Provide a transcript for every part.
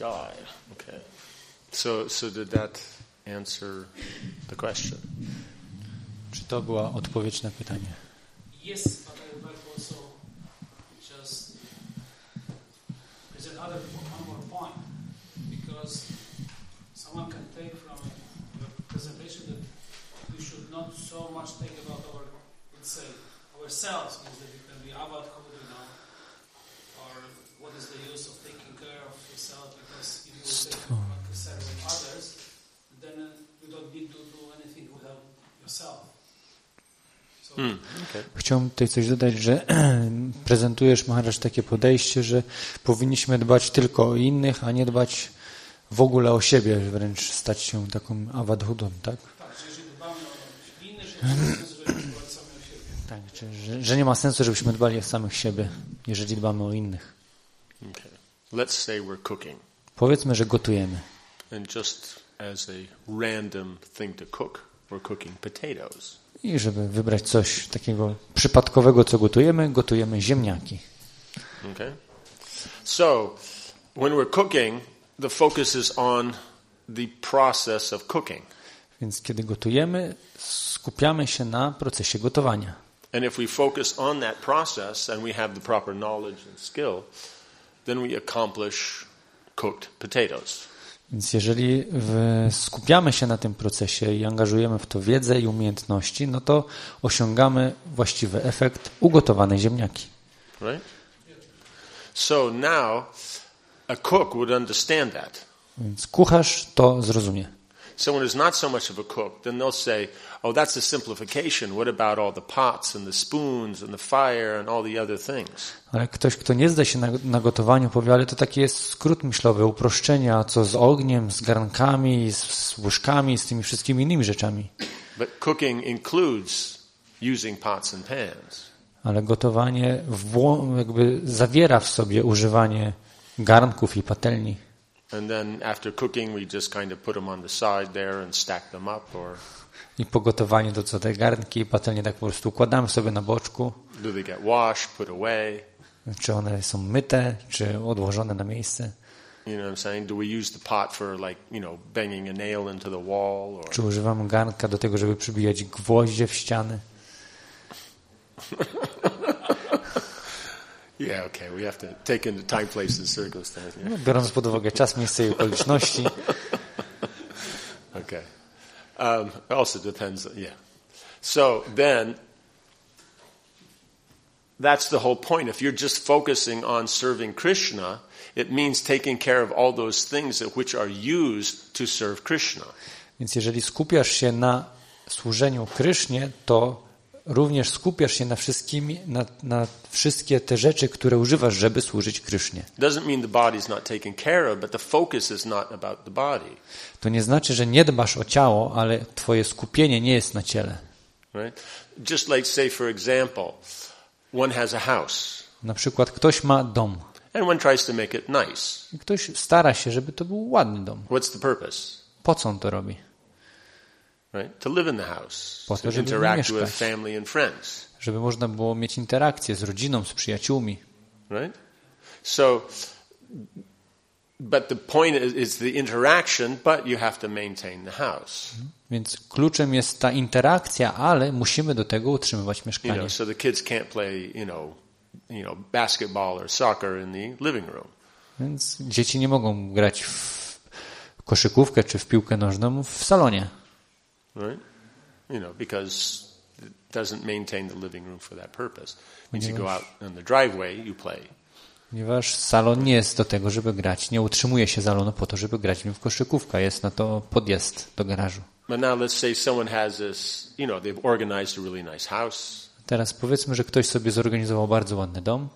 Joy. Okay. So, so did that answer the question? Czy to była odpowiedź na pytanie? Yes, but I would like also just present other one more point because someone can take from your presentation that we should not so much think about our, let's say, ourselves, means that we can be about avad you know, or what is the use of Okay. Chciałbym tutaj coś dodać, że prezentujesz, Maharaj, takie podejście, że powinniśmy dbać tylko o innych, a nie dbać w ogóle o siebie, wręcz stać się taką awadhudą, tak? Tak, że jeżeli dbamy o innych, że nie ma sensu, żeby dbać sami o siebie. Tak, że, że nie ma sensu, żebyśmy dbali o samych siebie, jeżeli dbamy o innych. Okay. Let's say we're cooking, Powiedzmy, że gotujemy. and just as a random thing to cook, we're cooking potatoes. I żeby wybrać coś takiego przypadkowego, co gotujemy, gotujemy ziemniaki. Okay? So, when we're cooking, the focus is on the process of cooking. Więc kiedy gotujemy, skupiamy się na procesie gotowania. And if we focus on that process and we have the proper knowledge and skill, then we accomplish cooked potatoes. Więc jeżeli skupiamy się na tym procesie i angażujemy w to wiedzę i umiejętności, no to osiągamy właściwy efekt ugotowane ziemniaki. Right? So now, a cook would understand that. Więc kucharz to zrozumie. Someone who's not so much of a cook, then they'll say, oh, that's a simplification. What about all the pots and the spoons and the fire and all the other things? Ale ktoś, kto nie zda się na, na gotowaniu, powie, ale to taki jest skrót myślowy, uproszczenie, a co z ogniem, z garnkami, z, z łyżkami, z tymi wszystkimi innymi rzeczami. But cooking includes using pots and pans. Ale gotowanie wło- jakby zawiera w sobie używanie garnków i patelni. And then after cooking, we just kind of put them on the side there and stack them up, or I po gotowaniu to co te garnki patelnie tak po prostu układamy sobie na boczku. do they get washed, put away? Czy one są myte, czy odłożone na miejsce. You know what I'm saying? Do we use the pot for like, you know, banging a nail into the wall or Czy używamy garnka do tego, żeby przybijać gwoździe w ściany. Yeah, okay. We have to take into time, place, and circumstance. Yeah? No, biorąc pod uwagę czas, miejsce i okoliczności. Okay. Um, also depends. Yeah. So then, that's the whole point. If you're just focusing on serving Krishna, it means taking care of all those things which are used to serve Krishna. Więc jeżeli skupiasz się na służeniu Krysznie, to również skupiasz się na, wszystkimi, na, na wszystkie te rzeczy, które używasz, żeby służyć Krysznie. To nie znaczy, że nie dbasz o ciało, ale twoje skupienie nie jest na ciele. right? Just like, say, for example, one has a house, Na przykład ktoś ma dom and one tries to make it nice. i ktoś stara się, żeby to był ładny dom. What's the purpose? Po co on to robi? Right? To live in the house, Po to żeby mieszkać. Żeby można było mieć interakcję z rodziną, z przyjaciółmi. right? So, but the point is, is the interaction, but you have to maintain the house. Więc kluczem jest ta interakcja, ale musimy do tego utrzymywać You mieszkanie. know, so the kids can't play, you know, you know, basketball or soccer in the living room. Więc dzieci nie mogą grać w koszykówkę czy w piłkę nożną w salonie, right? You know, because it doesn't maintain the living room for that purpose. Means you go out on the driveway, you play. ponieważ salon nie jest do tego, żeby grać. Nie utrzymuje się salonu po to, żeby grać w nim w koszykówkę. Jest na to podjazd do garażu. But now let's say someone has this, you know, they've organized a really nice house, Teraz powiedzmy, że ktoś sobie zorganizował bardzo ładny dom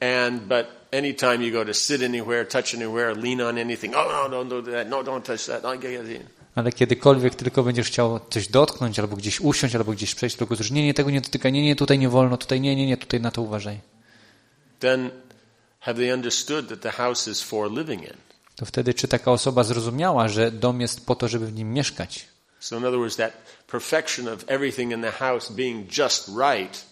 and but anytime you go to sit anywhere, touch anywhere, lean on anything, oh no, don't do that, no, don't touch that, no, get it. Ale kiedykolwiek tylko będziesz chciał coś dotknąć, albo gdzieś usiąść, albo gdzieś przejść, tylko coś, nie, nie, tego nie dotykaj, nie, nie, tutaj nie wolno, tutaj nie, nie, nie, tutaj na to uważaj. Then have they understood that the house is for living in? To wtedy czy taka osoba zrozumiała, że dom jest po to, żeby w nim mieszkać? So in other words, that perfection of everything in the house being just right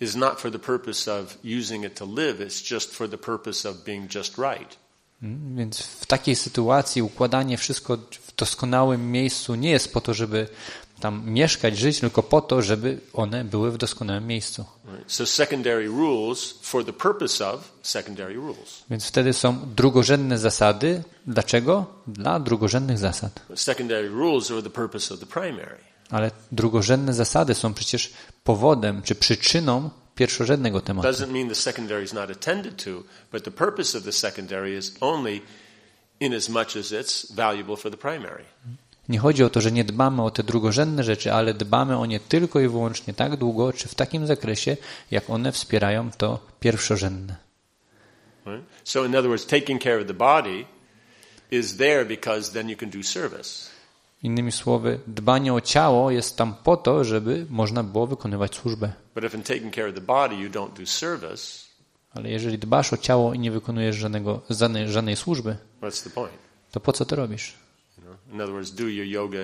is not for the purpose of using it to live, it's just for the purpose of being just right. Mm, Więc w takiej sytuacji układanie wszystko doskonałym miejscu nie jest po to, żeby tam mieszkać, żyć, tylko po to, żeby one były w doskonałym miejscu. So. Więc wtedy są drugorzędne zasady. Dlaczego? Dla drugorzędnych zasad. Ale drugorzędne zasady są przecież powodem czy przyczyną pierwszorzędnego tematu. Doesn't mean the secondary is not attended to, but the purpose of the secondary is only in as much as it's valuable for the primary. Nie chodzi o to, że nie dbamy o te drugorzędne rzeczy, ale dbamy o nie tylko i wyłącznie tak długo, czy w takim zakresie, jak one wspierają to pierwszorzędne. So, in other words, taking care of the body is there because then you can do service. Innymi słowy, dbanie o ciało jest tam po to, żeby można było wykonywać służbę. But if in taking care of the body you don't do service, Ale jeżeli dbasz o ciało i nie wykonujesz żadnego, żadnej, żadnej służby, to po co to robisz? Yoga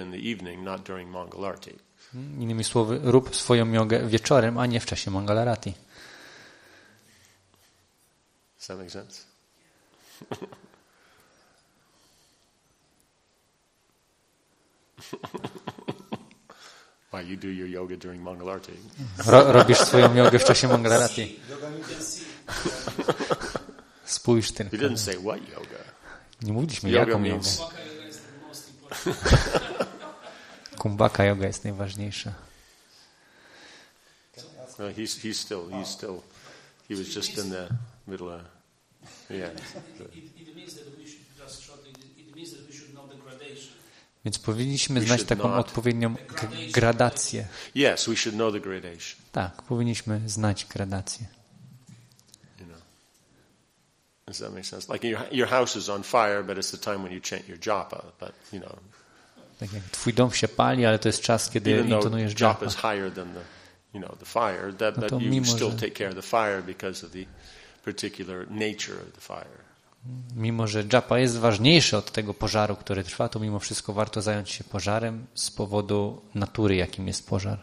Mangalarti. Innymi słowy, rób swoją jogę wieczorem, a nie w czasie Mangalarati. Does that make sense? Why you do your yoga during Mangalarti? Ro, robisz swoją jogę w czasie Mangalarati. Spójrz He tylko. didn't say what yoga. Nie mówiliśmy Yoga jaką jogę. means- Waka yoga is the most important. Kumbhaka yoga jest najważniejsza. No, he's he's still he's still he was just in the middle of yeah. It, it means that we should just shortly. It, it means that we should know the gradation. Więc powinniśmy We znać should taką odpowiednią gradację. Yes, we should know the gradation. Tak, powinniśmy znać gradację. Does that make sense? Like your your house is on fire, but it's the time when you chant your japa. But you know, Tak jak twój dom się pali, ale to jest czas, kiedy intonujesz japa is higher than the you know the fire, that No but you mimo, still że- take care of the fire because of the particular nature of the fire. Mimo, że japa jest ważniejszy od tego pożaru, który trwa, to mimo wszystko warto zająć się pożarem z powodu natury, jakim jest pożar.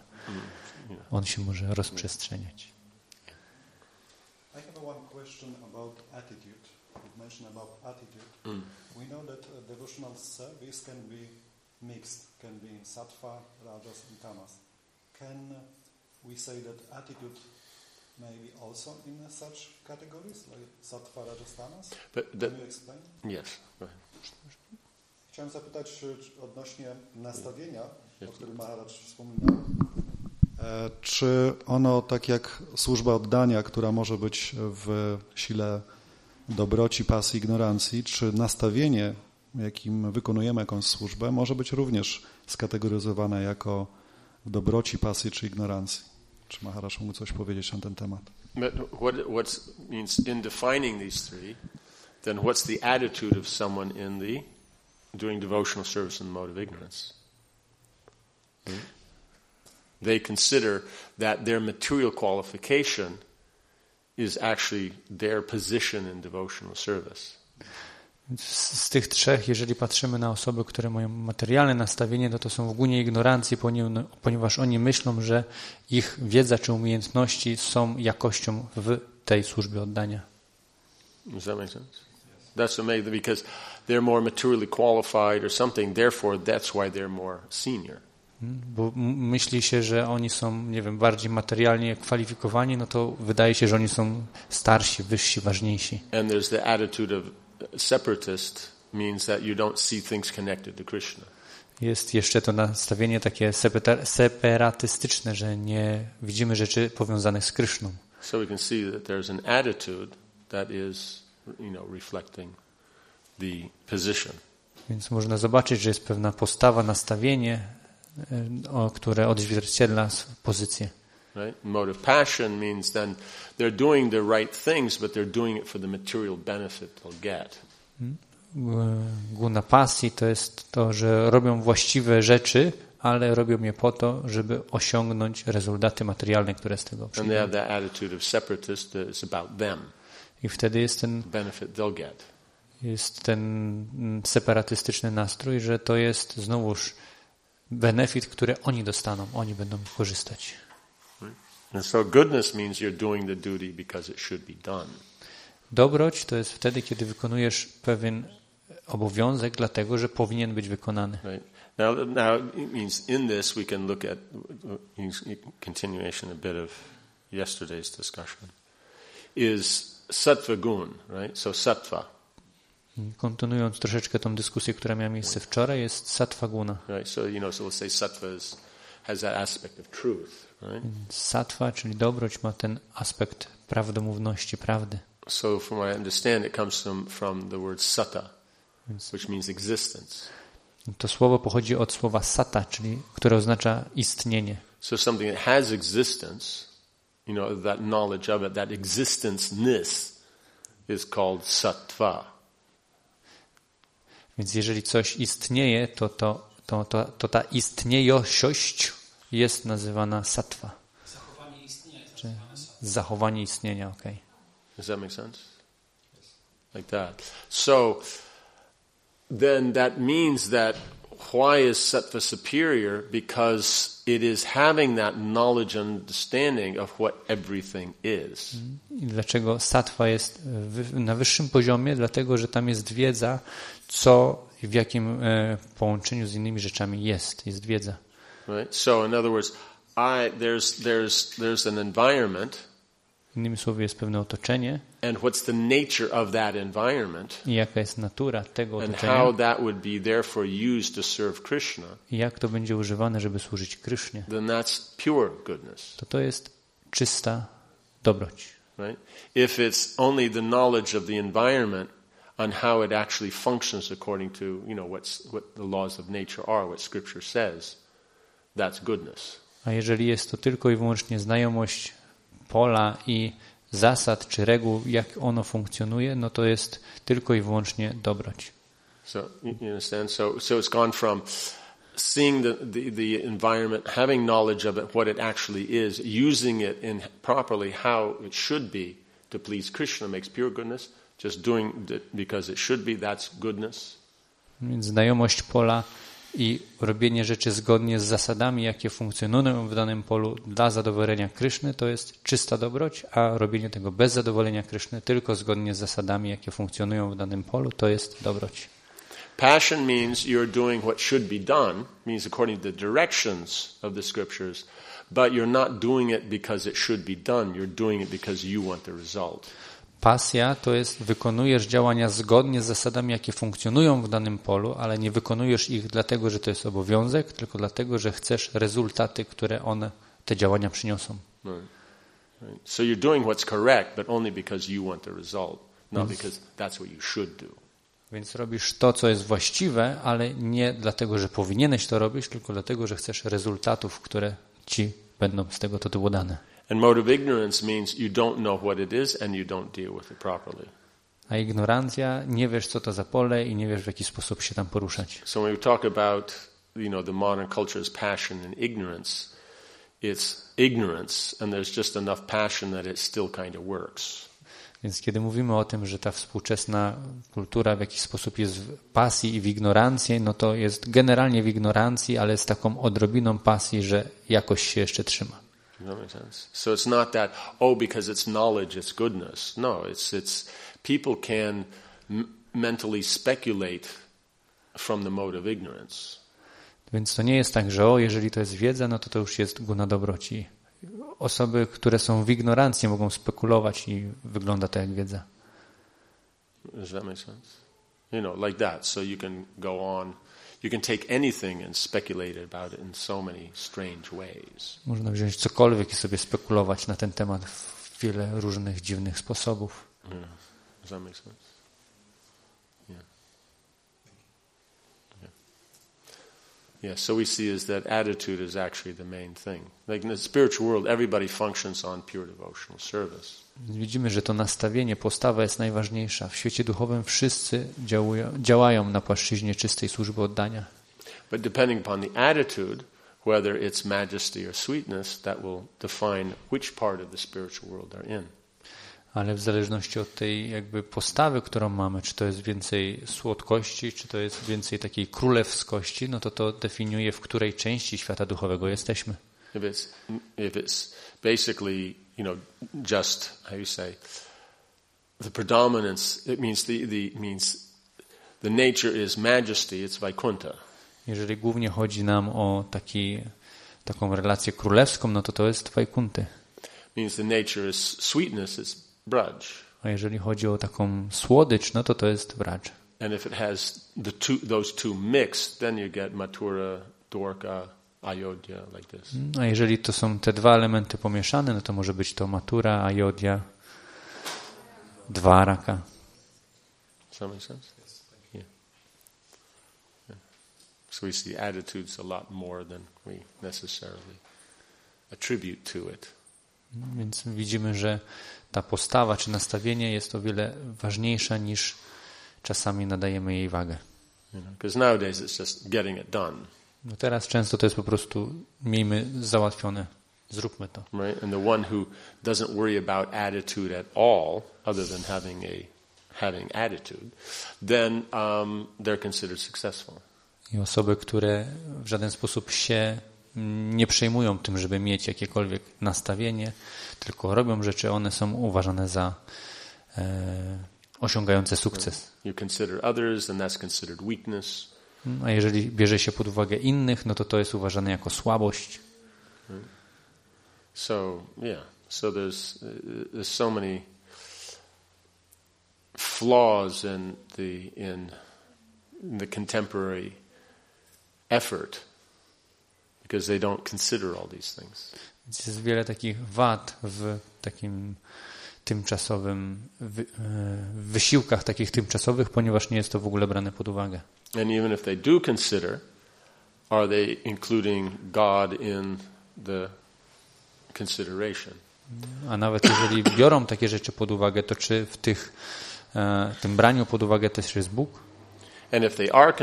On się może rozprzestrzeniać. I have a one question about attitude. You mentioned about attitude. We know that uh, devotional service can be mixed, can be in sattva, rajas, and tamas. Can we say that attitude may be also in such categories, like sattva, rajas, tamas? But Can you explain? yes. Chciałem zapytać odnośnie nastawienia, o Jak- którym Maharaj wspominał. E, Czy ono, tak jak służba oddania, która może być w sile dobroci, pasji, ignorancji, czy nastawienie, jakim wykonujemy jakąś służbę, może być również skategoryzowane jako dobroci, pasji czy ignorancji? Czy Maharaj mógł coś powiedzieć na ten temat? Doing devotional service in the mode of ignorance? Hmm? They consider that their material qualification is actually their position in devotional service. Z z tych trzech, jeżeli patrzymy na osoby, które mają materialne nastawienie, no to są w ogólnie ignorancji, poni- ponieważ oni myślą, że ich wiedza czy umiejętności są jakością w tej służbie oddania. Does that make sense? That's amazing because they're more materially qualified or something. Therefore, that's why they're more senior. Bo myśli się, że oni są, nie wiem, bardziej materialnie kwalifikowani, no to wydaje się, że oni są starsi, wyżsi, ważniejsi. And there's the attitude of separatist means that you don't see things connected to Krishna. Jest jeszcze to nastawienie takie separatystyczne, że nie widzimy rzeczy powiązanych z Kryszną. So we can see that there's an attitude that is, you know, reflecting the position. Więc można zobaczyć, że jest pewna postawa, nastawienie, o, które odzwierciedla pozycję. Right? Motive passion means then they're doing the right things, but they're doing it for the material benefit they'll get. G- Guna pasji to jest to, że robią właściwe rzeczy, ale robią je po to, żeby osiągnąć rezultaty materialne, które z tego przyjdą. I wtedy jest ten, jest ten mm, separatystyczny nastrój, że to jest znowuż benefit, który oni dostaną, oni będą korzystać. And so goodness means you're doing the duty because it should be done. Dobroć to jest wtedy, kiedy wykonujesz pewien obowiązek, dlatego że powinien być wykonany. Right. Now, now it means in this we can look at continuation a bit of yesterday's discussion. Is sattva gun, right? So sattva, Kontynuując troszeczkę tą dyskusję, która miała miejsce wczoraj, jest sattva guna. right? So you know, so we'll say sattva is, has that aspect of truth, right? Sattva, czyli dobroć, ma ten aspekt prawdomówności, prawdy. So from what I understand, it comes from from the word satta, which means existence. To słowo pochodzi od słowa sata, czyli które oznacza istnienie. So something that has existence, you know, that knowledge of it, that existence-ness is called sattva. Więc jeżeli coś istnieje, to, to, to, to, to ta istniejość jest nazywana sattva. Zachowanie istnienia jest Czy zachowanie istnienia, okej. Does that make sense? Like that. So then that means that why is sattva superior? Because it is having that knowledge and understanding of what everything is. I dlaczego sattva jest wy- na wyższym poziomie? Dlatego, że tam jest wiedza, co i w jakim e, połączeniu z innymi rzeczami jest. Jest wiedza. Right? So in other words, I there's there's there's an environment Innymi słowy, jest pewne otoczenie and what's the nature of that environment i jaka jest natura tego and otoczenia how that would be therefore used to serve Krishna, i jak to będzie używane, żeby służyć Krysznie. then that's pure goodness. To to jest czysta dobroć. right? If it's only the knowledge of the environment on how it actually functions according to, you know, what's, what the laws of nature are, what Scripture says, that's goodness. A jeżeli jest to tylko i wyłącznie znajomość pola i zasad czy reguł, jak ono funkcjonuje, no to jest tylko i wyłącznie dobroć. So you understand? So so it's gone from seeing the, the, the environment, having knowledge of it, what it actually is, using it in properly how it should be to please Krishna makes pure goodness. Just doing it because it should be, that's goodness. Więc znajomość pola i robienie rzeczy zgodnie z zasadami, jakie funkcjonują w danym polu dla zadowolenia Kryszny, to jest czysta dobroć, a robienie tego bez zadowolenia Kryszny, tylko zgodnie z zasadami, jakie funkcjonują w danym polu, to jest dobroć. Passion means you're doing what should be done, means according to the directions of the scriptures, but you're not doing it because it should be done. You're doing it because you want the result. Pasja to jest wykonujesz działania zgodnie z zasadami, jakie funkcjonują w danym polu, ale nie wykonujesz ich dlatego, że to jest obowiązek, tylko dlatego, że chcesz rezultaty, które one, te działania przyniosą. Right. Right. So you're doing what's correct, but only because you want the result, not because that's what you should do. Więc robisz to, co jest właściwe, ale nie dlatego, że powinieneś to robić, tylko dlatego, że chcesz rezultatów, które ci będą z tego tytułu dane. And motive ignorance means you don't know what it is and you don't deal with it properly. A ignorancja, nie wiesz, co to za pole i nie wiesz, w jaki sposób się tam poruszać. So when we talk about, you know, the modern culture's passion and ignorance, it's ignorance and there's just enough passion that it still kind of works. Więc kiedy mówimy o tym, że ta współczesna kultura w jakiś sposób jest w pasji i w ignorancji, no to jest generalnie w ignorancji, ale z taką odrobiną pasji, że jakoś się jeszcze trzyma. Does that make sense? So it's not that, oh, because it's knowledge, it's goodness. No, it's, it's, people can m- mentally speculate from the mode of ignorance. Więc to nie jest tak, że o, jeżeli to jest wiedza, no to to już jest guna dobroci. Osoby, które są w ignorancji, mogą spekulować i wygląda to jak wiedza. Does that make sense? You know, like that. So you can go on, you can take anything and speculate about it in so many strange ways. Można wziąć cokolwiek i sobie spekulować na ten temat w wiele różnych dziwnych sposobów. Yeah. Does that make sense? Yeah. Yeah. Yeah, so we see is that attitude is actually the main thing. Like in the spiritual world, everybody functions on pure devotional service. Widzimy, że to nastawienie, postawa jest najważniejsza. W świecie duchowym wszyscy działują, działają na płaszczyźnie czystej służby oddania. But depending upon the attitude, whether it's majesty or sweetness, that will define which part of the spiritual world they're in. Ale w zależności od tej jakby postawy, którą mamy, czy to jest więcej słodkości, czy to jest więcej takiej królewskości, no to to definiuje, w której części świata duchowego jesteśmy. If it's if it's basically you know just how you say the predominance, it means the, the means the nature is majesty, it's Vaikuntha. Jeżeli głównie chodzi nam o taki, taką relację królewską, no to to jest Wajkunty. means the nature is sweetness, it's Braj. A jeżeli chodzi o taką słodycz, no to to jest Wracz. And if it has the two, those two mixed, then you get Mathura, Dwarka. A jeżeli to są te dwa elementy pomieszane, no to może być to Matura, Ayodhya, Dwaraka. Does that make sense? Yeah. Yeah. So we see attitudes a lot more than we necessarily attribute to it. Więc widzimy, że ta postawa czy nastawienie jest o wiele ważniejsza niż czasami nadajemy jej wagę. Because nowadays it's just getting it done, No teraz często to jest po prostu miejmy załatwione, zróbmy to. right? And the one who doesn't worry about attitude at all, other than having a having attitude, then um, they're considered successful. I osoby, które w żaden sposób się nie przejmują tym, żeby mieć jakiekolwiek nastawienie, tylko robią rzeczy, one są uważane za e, osiągające sukces. You consider others, and that's considered weakness. A jeżeli bierze się pod uwagę innych, no to to jest uważane jako słabość. So yeah, so there's uh, there's so many flaws in the in, the contemporary effort because they don't consider all these things. Jest wiele takich wad w takim tymczasowym wy, e, wysiłkach takich tymczasowych, ponieważ nie jest to w ogóle brane pod uwagę. And even if they do consider, are they including God in the consideration? A nawet jeżeli biorą takie rzeczy pod uwagę, to czy w tych, e, tym braniu pod uwagę też jest Bóg? And if they are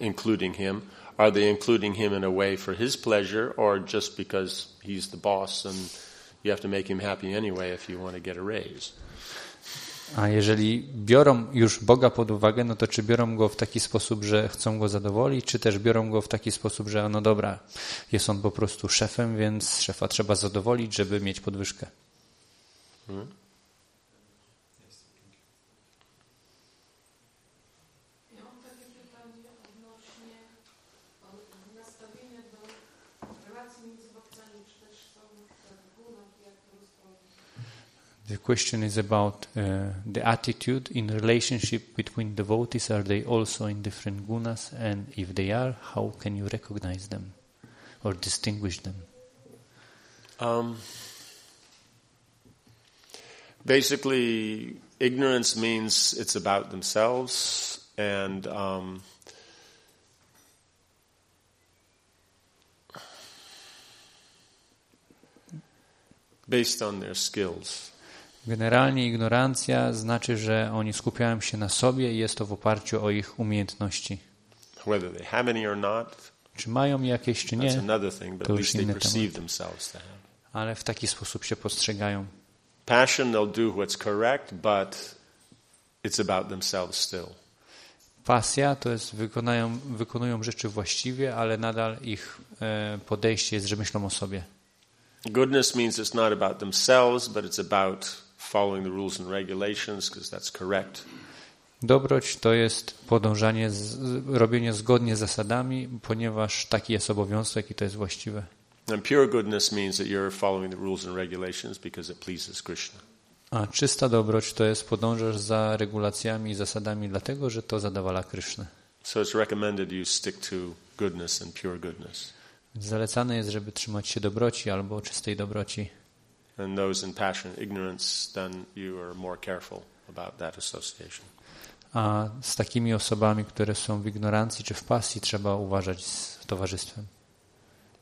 including him, are they including him in a way for his pleasure or just because he's the boss and you have to make him happy anyway if you want to get a raise? A jeżeli biorą już Boga pod uwagę, no to czy biorą go w taki sposób, że chcą go zadowolić, czy też biorą go w taki sposób, że no dobra, jest on po prostu szefem, więc szefa trzeba zadowolić, żeby mieć podwyżkę. Ja The question is about uh, the attitude in relationship between devotees. Are they also in different gunas? And if they are, how can you recognize them or distinguish them? Um, basically, ignorance means it's about themselves and um, based on their skills. Generalnie ignorancja znaczy, że oni skupiają się na sobie i jest to w oparciu o ich umiejętności. Czy mają jakieś, czy nie, to już inny temat. ale w taki sposób się postrzegają. Passion, they'll do what's correct, but it's about themselves still. Pasja to jest wykonają, wykonują rzeczy właściwie, ale nadal ich e, podejście jest, że myślą o sobie. Goodness means it's not about themselves, but it's about following the rules and regulations because that's correct. Dobroć to jest podążanie, z, robienie zgodnie z zasadami, ponieważ taki jest obowiązek i to jest właściwe. And pure goodness means that you're following the rules and regulations because it pleases Krishna. A czysta dobroć to jest podążasz za regulacjami i zasadami, dlatego że to zadawala Krysznę. So it's recommended you stick to goodness and pure goodness. Zalecane jest, żeby trzymać się dobroci albo czystej dobroci. And those in passion and ignorance, then you are more careful about that association. A z takimi osobami, które są w ignorancji czy w pasji, trzeba uważać z towarzystwem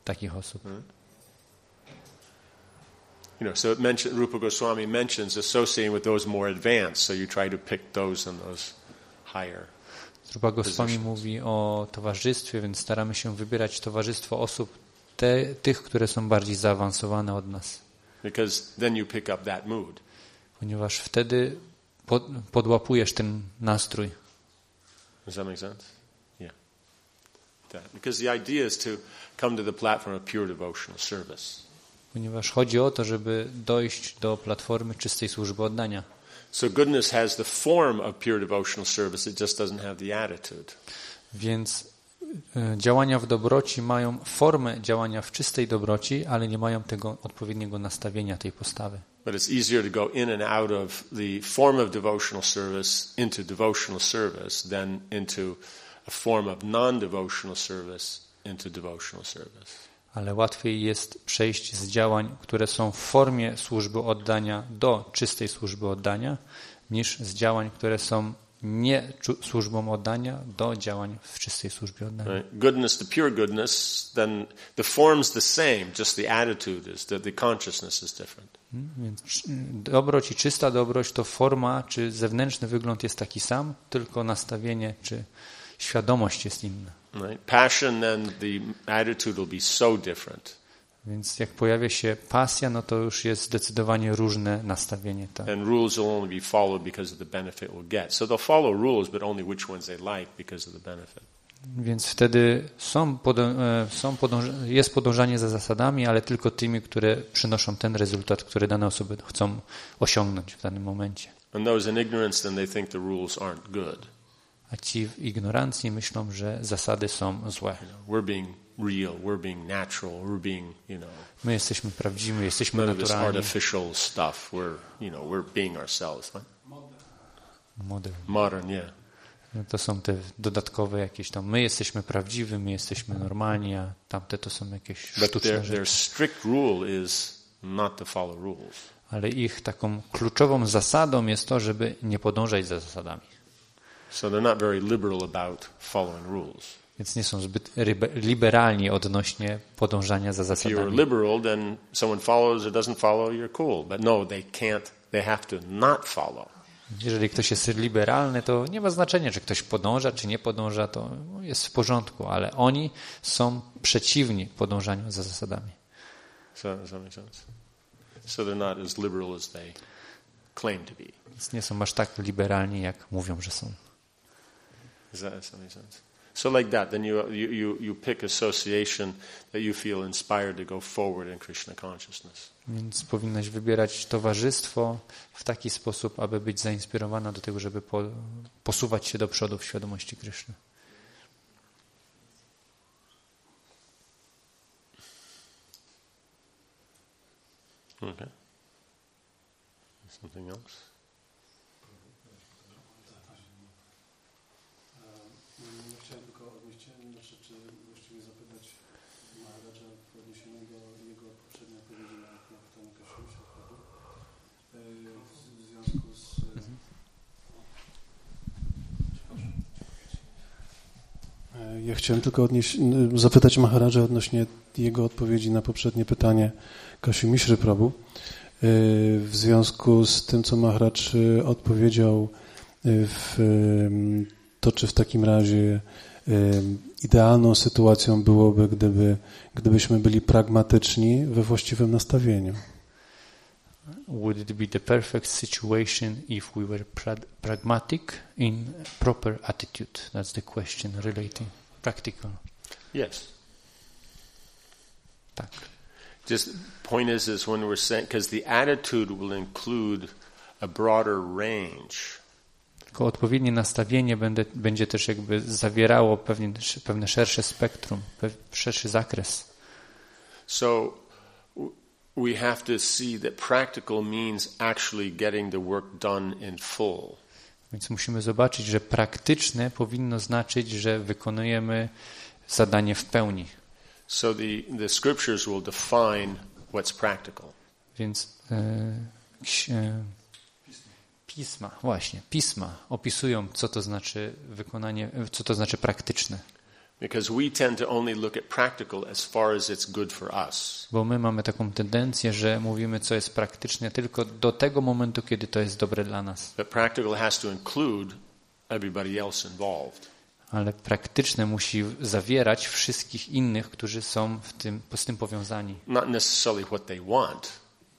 takich osób. You know, so it mentioned, Rupa Goswami mentions associating with those more advanced, so you try to pick those and those higher. Rupa Goswami mówi o towarzystwie, więc staramy się wybierać towarzystwo osób, te, tych, które są bardziej zaawansowane od nas, Because then you pick up that mood. ponieważ wtedy pod, podłapujesz ten nastrój. Does that make sense? Yeah. That. Because the idea is to come to the platform of pure devotional service. Ponieważ chodzi o to, żeby dojść do platformy czystej służby oddania. So goodness has the form of pure devotional service, it just doesn't have the attitude. Więc działania w dobroci mają formę działania w czystej dobroci, ale nie mają tego odpowiedniego nastawienia tej postawy. But it's easier to go in and out of the form of devotional service into devotional service than into a form of non devotional service into devotional service. Ale łatwiej jest przejść z działań, które są w formie służby oddania do czystej służby oddania, niż z działań, które są nie służbą oddania do działań w czystej służbie oddania. Right? Goodness to pure goodness, then the form's the same, just the attitude is, the, the consciousness is different. Więc czy- dobroć i czysta dobroć to forma czy zewnętrzny wygląd jest taki sam, tylko nastawienie czy świadomość jest inna. Right? Passion, then the attitude will be so different. Więc jak pojawia się pasja, no to już jest zdecydowanie różne nastawienie. Tak. And rules will only be followed because of the benefit we'll get. So they'll follow rules, but only which ones they like because of the benefit. Więc wtedy są e, są jest podążanie za zasadami, ale tylko tymi, które przynoszą ten rezultat, który dane osoby chcą osiągnąć w danym momencie. And those in ignorance, then they think the rules aren't good. A ci w ignorancji myślą, że zasady są złe. We're being real, we're being natural, we're being, you know, My jesteśmy prawdziwi, jesteśmy none of this naturalni. artificial stuff. We're, you know, we're being ourselves. What? Model. Modern, yeah. No to są te dodatkowe jakieś tam. My jesteśmy prawdziwi, my jesteśmy normalni, a tamte to są jakieś But sztuczne their strict rule is not to follow rules. Ale ich taką kluczową zasadą jest to, żeby nie podążać za zasadami. So they're not very liberal about following rules. Więc nie są zbyt liberalni odnośnie podążania za If you're zasadami. liberal, then someone follows or doesn't follow, you're cool. But no, they can't, they have to not follow. Jeżeli ktoś jest liberalny, to nie ma znaczenia, czy ktoś podąża, czy nie podąża, to jest w porządku, ale oni są przeciwni podążaniu za zasadami. So, does that make sense? So they're not as liberal as they claim to be. Więc nie są aż tak liberalni, jak mówią, że są. Does that, does that make sense? So like that, then you, you, you, pick association that you feel inspired to go forward in Krishna consciousness. Więc powinnaś wybierać towarzystwo w taki sposób, aby być zainspirowana do tego, żeby po, posuwać się do przodu w świadomości Kryszny. Okay. Something else? Ja chciałem tylko odnieść się, znaczy, czy właściwie zapytać Maharaja w odniesieniu do jego poprzedniej odpowiedzi na, na pytanie Kasiusia, prawda? E, W, w związku z... E, Ja chciałem tylko odnieść, zapytać Maharaja odnośnie jego odpowiedzi na poprzednie pytanie Kasi Mishry Prabhu. E, W związku z tym, co Maharaj e, odpowiedział e, w to czy w takim razie idealną sytuacją byłoby, gdyby, gdybyśmy byli pragmatyczni we właściwym nastawieniu. Would it be the perfect situation if we were pra- pragmatic in proper attitude? That's the question relating practical. Yes. Tak. Just point is, is when we're saying, because the attitude will include a broader range. Tylko odpowiednie nastawienie będę, będzie też jakby zawierało pewien, pewne szersze spektrum, szerszy zakres. So we have to see that practical means actually getting the work done in full. Więc musimy zobaczyć, że praktyczne powinno znaczyć, że wykonujemy zadanie w pełni. So the, the scriptures will define what's practical. Więc e, e, pisma, właśnie, pisma opisują, co to znaczy wykonanie, co to znaczy praktyczne. Because we tend to only look at practical as far as it's good for us. Bo my mamy taką tendencję, że mówimy, co jest praktyczne tylko do tego momentu, kiedy to jest dobre dla nas. But practical has to include everybody else involved. Ale praktyczne musi zawierać wszystkich innych, którzy są w tym, z tym powiązani. Not necessarily what they want,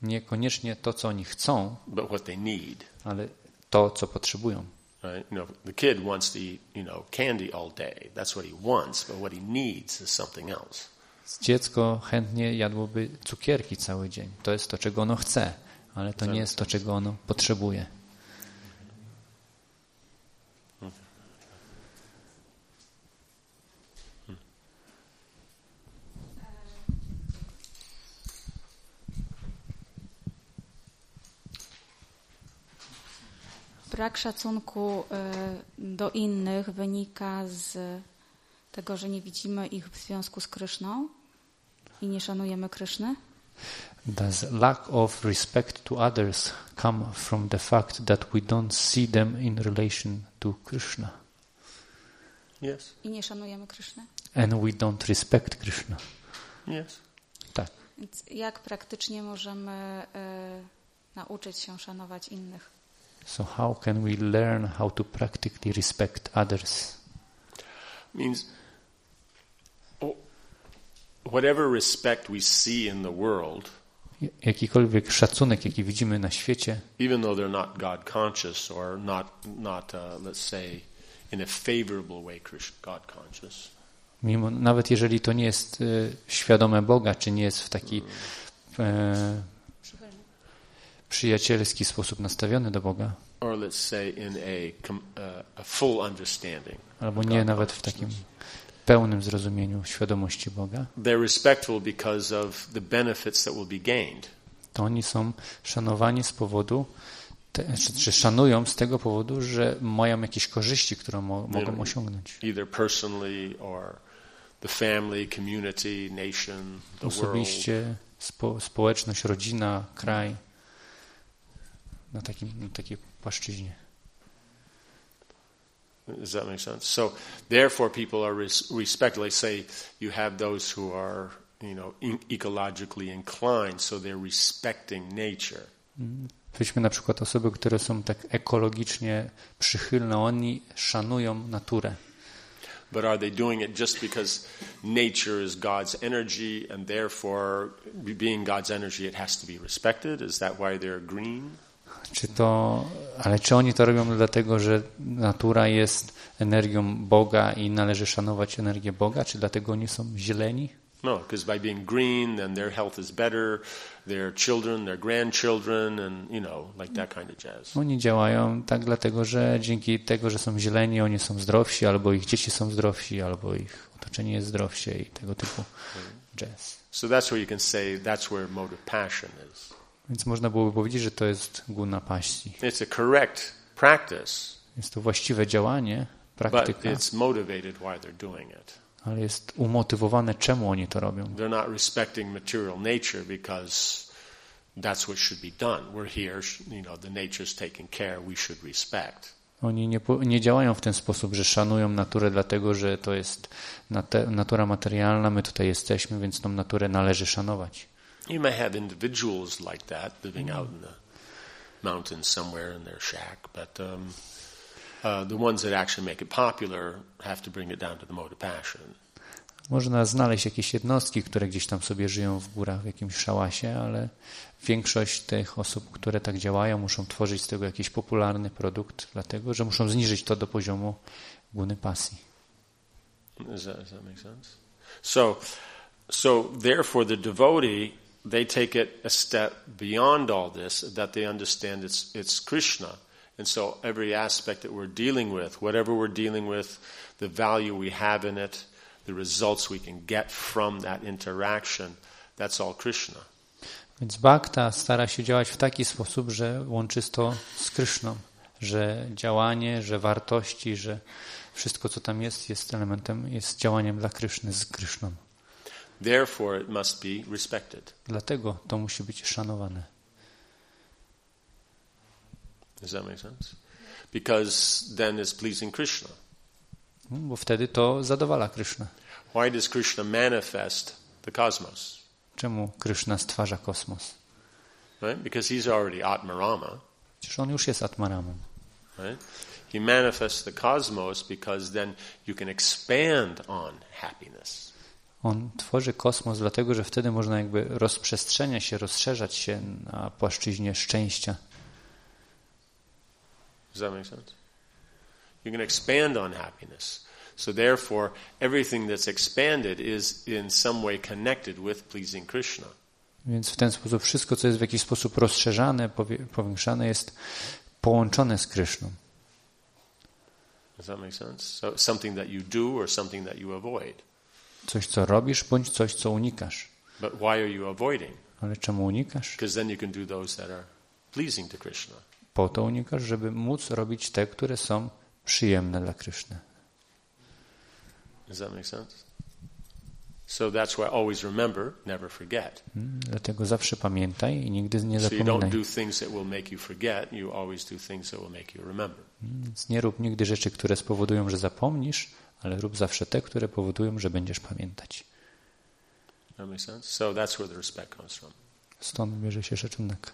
Niekoniecznie to, co oni chcą, but what they need. ale to, co potrzebują. Right? You know, the kid wants to eat, you know, candy all day. That's what he wants, but what he needs is something else. Dziecko chętnie jadłoby cukierki cały dzień. To jest to, czego ono chce, ale to nie jest to, czego ono potrzebuje. Brak szacunku e, do innych wynika z tego, że nie widzimy ich w związku z Kryszną i nie szanujemy Kryszny? Does lack of respect to others come from the fact that we don't see them in relation to Krishna? Yes. I nie szanujemy Kryszny? And we don't respect Krishna. Yes. Tak. Więc jak praktycznie możemy e, nauczyć się szanować innych? So how can we learn how to practically respect others? means whatever respect we see in the world, Jakikolwiek szacunek, jaki widzimy na świecie, even though they're not God conscious or not, not uh, let's say, in a favorable way, God conscious, mimo, nawet jeżeli to nie jest e, świadome Boga, czy nie jest w taki e, przyjacielski sposób nastawiony do Boga, uh, albo nie nawet w takim pełnym zrozumieniu świadomości Boga, to oni są szanowani z powodu, te, czy, czy szanują z tego powodu, że mają jakieś korzyści, które mo, mogą osiągnąć. Osobiście, spo, społeczność, rodzina, kraj, na, takim, na takiej płaszczyźnie. Does that make sense? So, therefore, people are res- respected. Like, say, you have those who are, you know, ecologically inclined, so they're respecting nature. Weźmy na przykład osoby, które są tak ekologicznie przychylne, oni szanują naturę. But are they doing it just because nature is God's energy, and therefore, being God's energy, it has to be respected? Is that why they're green? Czy to, ale czy oni to robią dlatego, że natura jest energią Boga i należy szanować energię Boga, czy dlatego oni są zieleni? No, because by being green, then their health is better, their children, their grandchildren, and you know, like that kind of jazz. Oni działają tak dlatego, że dzięki tego, że są zieleni, oni są zdrowsi, albo ich dzieci są zdrowsi, albo ich otoczenie jest zdrowsze i tego typu jazz. So that's where you can say that's where motive passion is. Więc można byłoby powiedzieć, że to jest guna paści. It's a correct practice, Jest to właściwe działanie, but praktyka, it's motivated why they're doing it. ale jest umotywowane, czemu oni to robią. They're not respecting material nature because that's what should be done. We're here, you know, the nature's taking care, we should respect. Oni nie, nie działają w ten sposób, że szanują naturę, dlatego że to jest natura materialna, my tutaj jesteśmy, więc tą naturę należy szanować. You may have individuals like that living out in the mountains somewhere in their shack, but um, uh, the ones that actually make it popular have to bring it down to the mode of passion. Można znaleźć jakieś jednostki, które gdzieś tam sobie żyją w górach, w jakimś szałasie, ale większość tych osób, które tak działają, muszą tworzyć z tego jakiś popularny produkt, dlatego że muszą zniżyć to do poziomu guny pasji. Does that, does that make sense? So, so therefore, the devotee they take it a step beyond all this, that they understand it's it's Krishna, and so every aspect that we're dealing with, whatever we're dealing with, the value we have in it, the results we can get from that interaction, that's all Krishna. Więc Bhakta stara się działać w taki sposób, że łączy to z Kryszną, że działanie, że wartości, że wszystko, co tam jest, jest elementem, jest działaniem dla Kryszny, z Kryszną. Therefore, it must be respected. Dlatego to musi być szanowane. Does that make sense? Because then it's pleasing Krishna. No, Bo wtedy to zadowala Kryszna. Why does Krishna manifest the cosmos? Czemu Kryszna stwarza kosmos? Right? Because he's already Atmarama. Przecież on już jest Atmaramem. Right? He manifests the cosmos because then you can expand on happiness. On tworzy kosmos dlatego, że wtedy można jakby rozprzestrzeniać się, rozszerzać się na płaszczyźnie szczęścia. Does that make sense? You can expand on happiness. So therefore, everything that's expanded is in some way connected with pleasing Krishna. Więc w ten sposób wszystko, co jest w jakiś sposób rozszerzane, powiększane, jest połączone z Kryszną. Does that make sense? So something that you do or something that you avoid. Coś, co robisz, bądź coś, co unikasz. But why are you avoiding? Ale czemu unikasz? Because then you can do those that are pleasing to Krishna. Po to unikasz, żeby móc robić te, które są przyjemne dla Kryszny. Does that make sense? So that's why always remember, never forget. Mm, Dlatego zawsze pamiętaj i nigdy nie So you don't zapominaj. do things that will make you forget, you always do things that will make you remember. Więc nie rób nigdy rzeczy, które spowodują, że zapomnisz, ale rób zawsze te, które powodują, że będziesz pamiętać. That makes sense? So that's where the respect comes from. Stąd bierze się szacunek.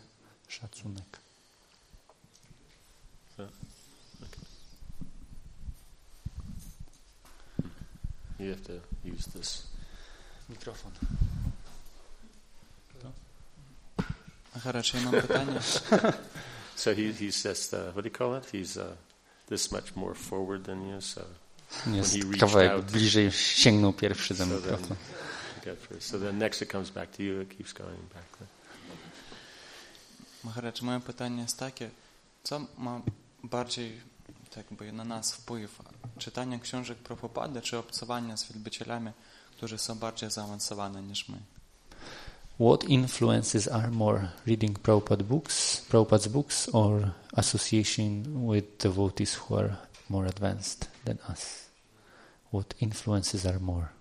Szacunek. You have to use this. Mikrofon. Maharaj, ja mam pytanie. So he, he's just, uh, what do you call it? He's uh, this much more forward than you, so Jest kawałek bliżej sięgnął pierwszy za So then- mikrofon. get first. So then next it comes back to you, it keeps going back. Maharaj, moje pytanie jest takie, co ma bardziej tak jakby na nas wpływ? Czytanie książek Prabhupada czy obcowanie z wielbicielami, którzy są bardziej zaawansowani niż my? What influences are more? Reading Prabhupada books, Prabhupada's books, or association with devotees who are more advanced than us? What influences are more?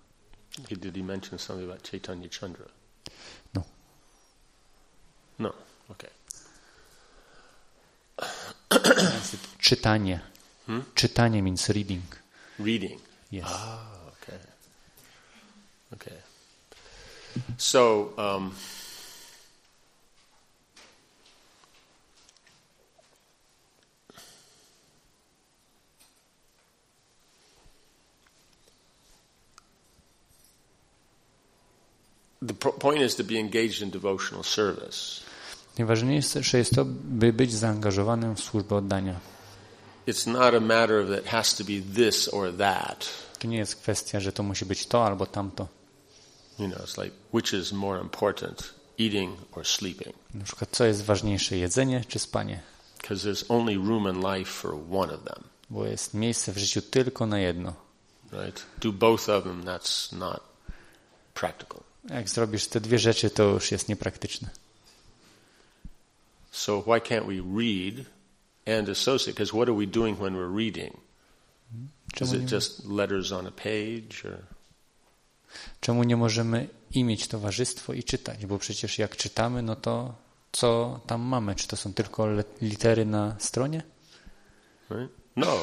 Did he mention something about Chaitanya Chandra? No. No, okay. Czytanie. Hmm? Czytanie means reading. Reading. Yes. Ah, okay. Okay. So, um, the po- point is to be engaged in devotional service. Najważniejsze jest to, by być zaangażowanym w służbę oddania. It's not a matter that has to be this or that. To nie jest kwestia, że to musi być to albo tamto. You know, it's like which is more important, eating or sleeping? Na przykład, co jest ważniejsze, jedzenie czy spanie? Because there's only room in life for one of them, Bo jest miejsce w życiu tylko na jedno. right? Do both of them, that's not practical. Jak zrobisz te dwie rzeczy, to już jest niepraktyczne. So why can't we read and associate? Because what are we doing when we're reading? Is Czemu it nie, just letters on a page, or czemu nie możemy i mieć towarzystwo i czytać? Bo przecież jak czytamy, no to co tam mamy? Czy to są tylko litery na stronie? right? No,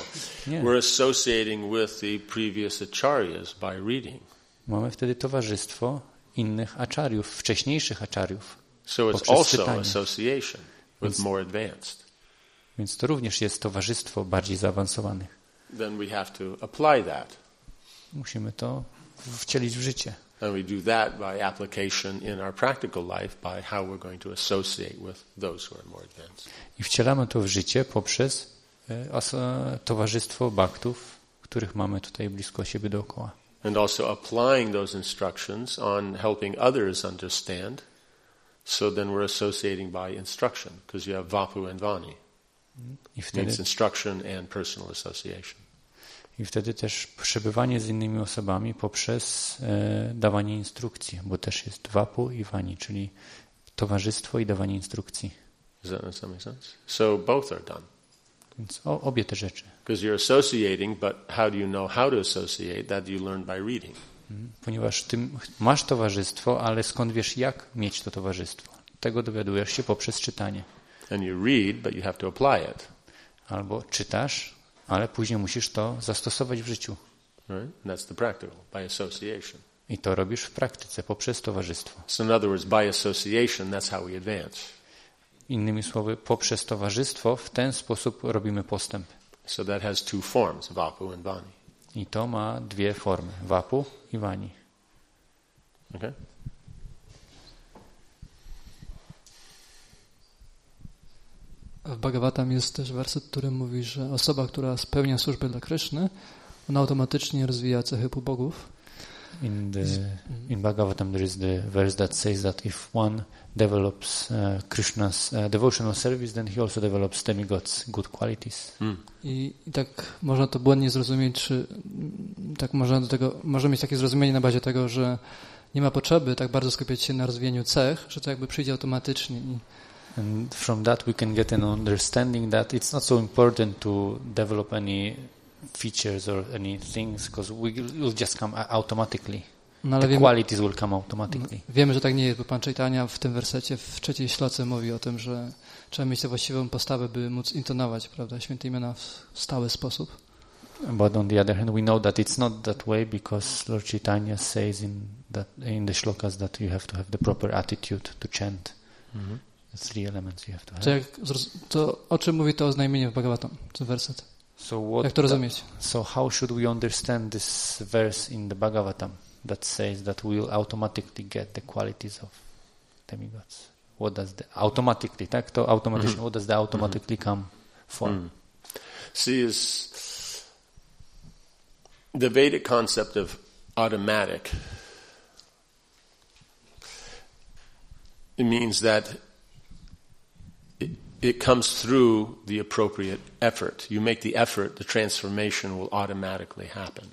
Nie. we're associating with the previous acharyas by reading. Mamy wtedy towarzystwo innych aczariów, wcześniejszych aczariów. So it's Poprzez also czytanie. association with more advanced. Więc to również jest towarzystwo bardziej zaawansowanych. Then we have to apply that. Musimy to wcielić w życie. And we do that by application in our practical life by how we're going to associate with those who are more advanced. I wcielamy to w życie poprzez e, towarzystwo baktów, których mamy tutaj blisko siebie dookoła. And also applying those instructions on helping others understand. So then we're associating by instruction because you have vapu and vani. I wtedy, instruction and personal association. I wtedy też przebywanie z innymi osobami poprzez e, dawanie instrukcji, bo też jest wapu i wani, czyli towarzystwo i dawanie instrukcji. Does that make sense? So both are done. Więc o, obie te rzeczy. Because you're associating, but how do you know how to associate? That you learn by reading. Ponieważ ty masz towarzystwo, ale skąd wiesz, jak mieć to towarzystwo? Tego dowiadujesz się poprzez czytanie. And you read, but you have to apply it. Albo czytasz, ale później musisz to zastosować w życiu. Right? That's the practical, by association. I to robisz w praktyce, poprzez towarzystwo. So in other words, by association, that's how we advance. Innymi słowy, poprzez towarzystwo w ten sposób robimy postęp. So that has two forms, vapu and vani. I to ma dwie formy, wapu i wani. Okay? W Bhagavatam jest też werset, który mówi, że osoba, która spełnia służbę dla Kryszny, ona automatycznie rozwija cechy półbogów. In the in Bhagavatam there is the verse that says that if one develops uh, Krishna's uh, devotional service, then he also develops demigods good qualities. I, I tak można to błędnie zrozumieć, czy mm, tak można do tego, może mieć takie zrozumienie na bazie tego, że nie ma potrzeby tak bardzo skupiać się na rozwijaniu cech, że to jakby przyjdzie automatycznie. I And from that we can get an understanding that it's not so important to develop any features or any things because we will just come automatically. No ale The wiemy, qualities will come automatically. wiemy, że tak nie jest, bo Pan Chaitanya w tym wersecie, w trzeciej szloce mówi o tym, że trzeba mieć tę właściwą postawę, by móc intonować, prawda, święte imiona w stały sposób. But on the other hand, we know that it's not that way because Lord Chaitanya says in that in the shlokas that you have to have the proper attitude to chant. The three elements you have to have. To, to o czym mówi to oznajmienie w Bhagavatam, ten werset? So what? Jak to rozumieć? So how should we understand this verse in the Bhagavatam that says that we will automatically get the qualities of demigods? What does the automatically? Tak, to automatycznie. Mhm. What does the automatically mhm. come for? Mhm. See, is the Vedic concept of automatic. It means that it, comes through the appropriate effort. You make the effort, the transformation will automatically happen.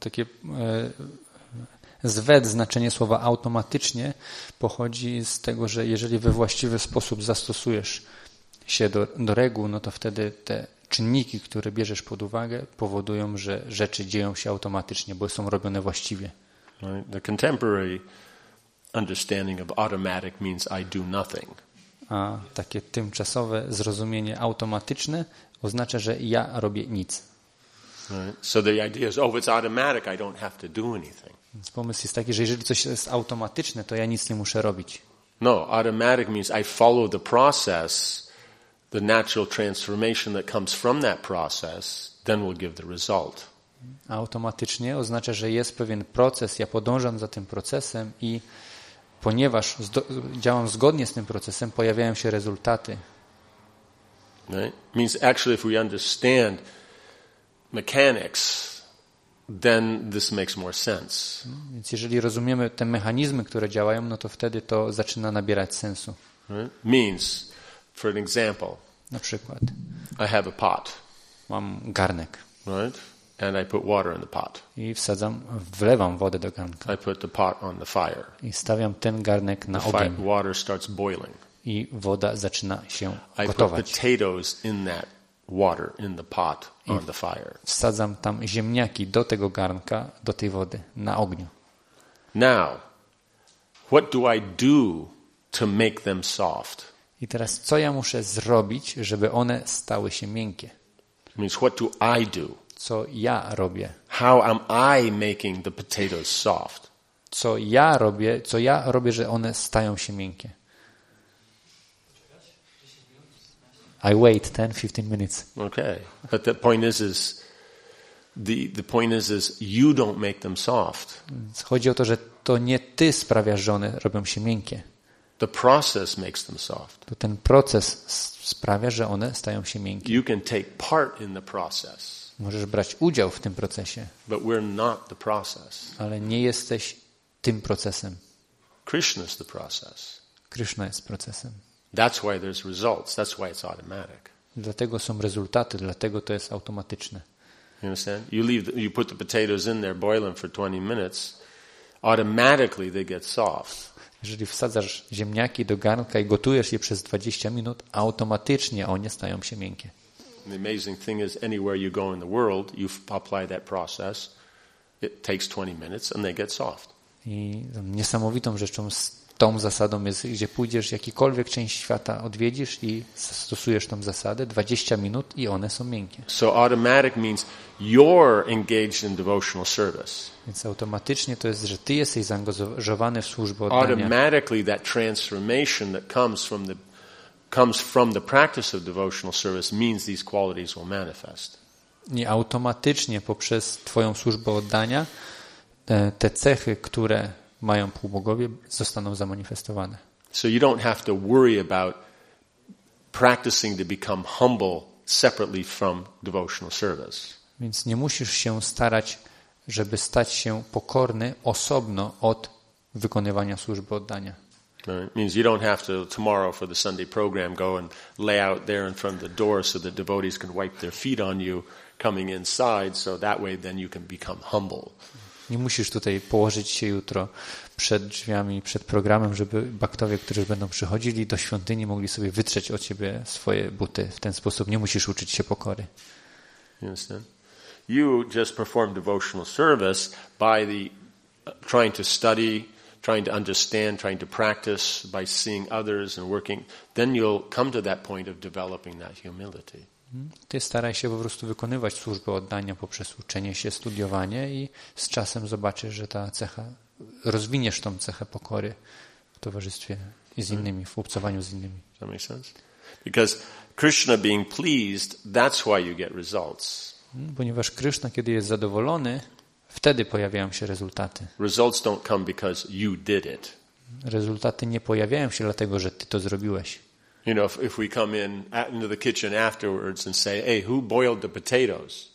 Takie e, zwet znaczenie słowa automatycznie pochodzi z tego, że jeżeli we właściwy sposób zastosujesz się do, do reguł, no to wtedy te czynniki, które bierzesz pod uwagę, powodują, że rzeczy dzieją się automatycznie, bo są robione właściwie. The contemporary understanding of automatic means I do nothing. A takie tymczasowe zrozumienie automatyczne oznacza, że ja robię nic. Right? So the idea is, oh, if it's automatic, I don't have to do anything. Więc pomysł jest taki, że jeżeli coś jest automatyczne, to ja nic nie muszę robić. No, automatic means I follow the process, the natural transformation that comes from that process, then will give the result. A automatycznie oznacza, że jest pewien proces, ja podążam za tym procesem i ponieważ działam zgodnie z tym procesem, pojawiają się rezultaty. Right? Means actually, if we understand mechanics, then this makes more sense. Więc jeżeli rozumiemy te mechanizmy, które działają, no to wtedy to zaczyna nabierać sensu. Right? Means, for an example, Na przykład I have a pot, mam garnek right? And I put water in the pot. i wsadzam, wlewam wodę do garnka I put the pot on the fire. i stawiam ten garnek na The ogień water starts boiling. i woda zaczyna się I put gotować. potatoes in that water, in the pot, on the fire. Wsadzam tam ziemniaki do tego garnka, do tej wody, na ogniu. Now, what do I do to make them soft? I teraz co ja muszę zrobić, żeby one stały się miękkie? Means what do I do? Co ja robię? How am I making the potatoes soft? Co ja robię, co ja robię, że one stają się miękkie? I wait 10-15 minutes. Okay. But the point is, is the, the point is, is you don't make them soft. Chodzi o to, że to nie ty sprawiasz, że one robią się miękkie. The process makes them soft. To ten proces sprawia, że one stają się miękkie. You can take part in the process, Możesz brać udział w tym procesie, but we're not the process. ale nie jesteś tym procesem. Krishna is the process. Krishna jest procesem. That's why there's results. That's why it's automatic. Dlatego są rezultaty, dlatego to jest automatyczne. You understand? You leave, the, you put the potatoes in there boiling for 20 minutes, automatically they get soft. Jeżeli wsadzasz ziemniaki do garnka i gotujesz je przez 20 minut, automatycznie one stają się miękkie. And the amazing thing is, anywhere you go in the world, you apply that process. It takes 20 minutes, and they get soft. I niesamowitą rzeczą z tą zasadą jest, gdzie pójdziesz, jakikolwiek część świata odwiedzisz i stosujesz tą zasadę, 20 minut i one są miękkie. So automatic means you're engaged in devotional service. Więc automatycznie to jest, że ty jesteś zaangażowany w służbę oddania. Automatically, that transformation that comes from the comes from the practice of devotional service means these qualities will manifest. I automatycznie poprzez twoją służbę oddania te, te cechy, które mają półbogowie, zostaną zamanifestowane. So you don't have to worry about practicing to become humble separately from devotional service. Więc nie musisz się starać, żeby stać się pokorny osobno od wykonywania służby oddania. It means you don't have to tomorrow for the Sunday program go and lay out there in front of the door so that devotees can wipe their feet on you coming inside, so that way then you can become humble. Nie musisz tutaj położyć się jutro przed drzwiami, przed programem, żeby baktowie, którzy będą przychodzili do świątyni, mogli sobie wytrzeć od ciebie swoje buty. W ten sposób nie musisz uczyć się pokory. You understand? You just perform devotional service by the uh, trying to study, trying to understand, trying to practice, by seeing others and working. Then you'll come to that point of developing that humility. Ty staraj się po prostu wykonywać służbę oddania poprzez uczenie się, studiowanie i z czasem zobaczysz, że ta cecha, rozwiniesz tą cechę pokory w towarzystwie i z innymi, w obcowaniu z innymi. Does that make sense? Because Krishna being pleased, that's why you get results. Mm, Ponieważ Kryszna, kiedy jest zadowolony, wtedy pojawiają się rezultaty. Results don't come because you did it. Rezultaty nie pojawiają się dlatego, że ty to zrobiłeś. You know, if, if we come in into the kitchen afterwards and say, hey, who boiled the potatoes?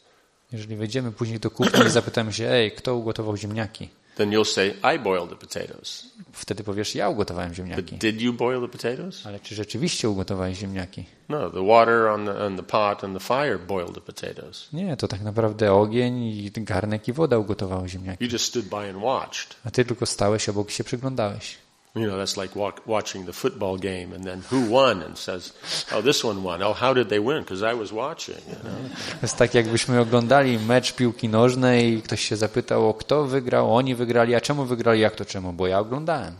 Jeżeli wejdziemy później do kuchni i zapytamy się, ej, kto ugotował ziemniaki? Then you'll say, I boiled the potatoes. Wtedy powiesz, ja ugotowałem But ziemniaki. did you boil the potatoes? Ale czy rzeczywiście ugotowałeś ziemniaki? No, the water on the, on the pot and the fire boiled the potatoes. Nie, to tak naprawdę ogień i garnek i woda ugotowały ziemniaki. You just stood by and watched. A ty tylko stałeś obok i się przyglądałeś. You know, that's like walk, watching the football game and then who won and says, oh, this one won. Oh, how did they win? Because I was watching, you know. Jest tak, jakbyśmy oglądali mecz piłki nożnej i ktoś się zapytał, o kto wygrał, oni wygrali, a czemu wygrali, jak to czemu? Bo ja oglądałem.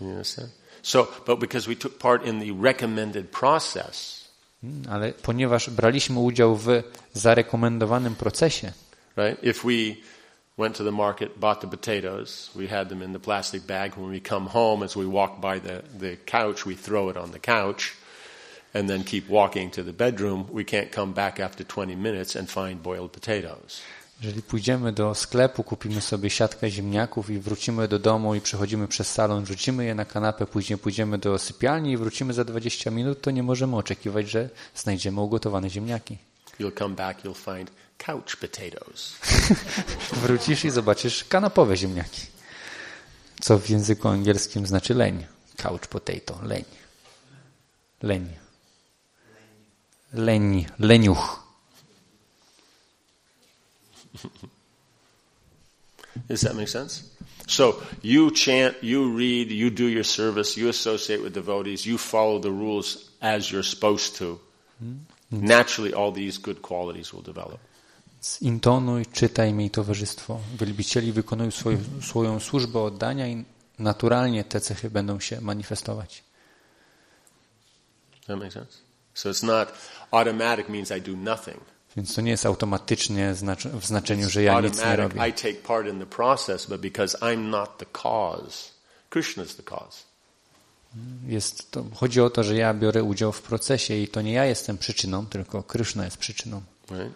You understand? So, but because we took part in the recommended process, Mm, Ale ponieważ braliśmy udział w zarekomendowanym procesie, right? If we went to the market, bought the potatoes, we had them in the plastic bag. When we come home, as we walk by the, the couch, we throw it on the couch and then keep walking to the bedroom. We can't come back after 20 minutes and find boiled potatoes. jeżeli pójdziemy do sklepu, kupimy sobie siatkę ziemniaków i wrócimy do domu i przechodzimy przez salon, rzucimy je na kanapę, później pójdziemy do sypialni i wrócimy za 20 minut, to nie możemy oczekiwać, że znajdziemy ugotowane ziemniaki. You'll come back, you'll find couch potatoes. Wrócisz i zobaczysz kanapowe ziemniaki. Co w języku angielskim znaczy leń. Couch potato, leń. Leń. Leń, leniuch. Does that make sense? So you chant, you read, you do your service, you associate with devotees, you follow the rules as you're supposed to. Hmm? Naturally, all these good qualities will develop. Intonuj, czytaj, miej towarzystwo. Wielbicieli wykonują swoją, swoją służbę oddania i naturalnie te cechy będą się manifestować. That make sense? So it's not automatic means I do nothing. Więc to nie jest automatycznie w znaczeniu, że ja nic nie robię. I take part in the process, but because I'm not the cause, Krishna is the cause. Jest to, chodzi o to, że ja biorę udział w procesie i to nie ja jestem przyczyną, tylko Kryszna jest przyczyną. Right?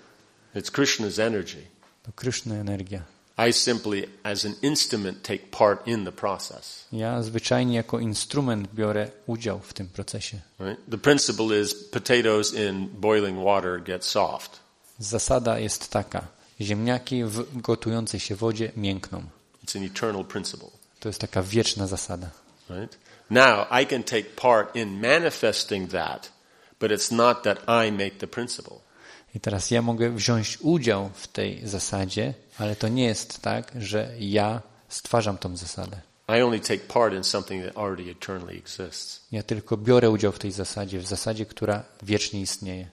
It's Krishna's energy. To Kryszna energia. I simply, as an instrument, take part in the process. Ja zwyczajnie jako instrument biorę udział w tym procesie. Right? The principle is potatoes in boiling water get soft. Zasada jest taka. Ziemniaki w gotującej się wodzie miękną. It's an eternal principle. To jest taka wieczna zasada. Right? Now, I can take part in manifesting that, but it's not that I make the principle. I teraz ja mogę wziąć udział w tej zasadzie, ale to nie jest tak, że ja stwarzam tą zasadę. Ja tylko biorę udział w tej zasadzie, w zasadzie, która wiecznie istnieje.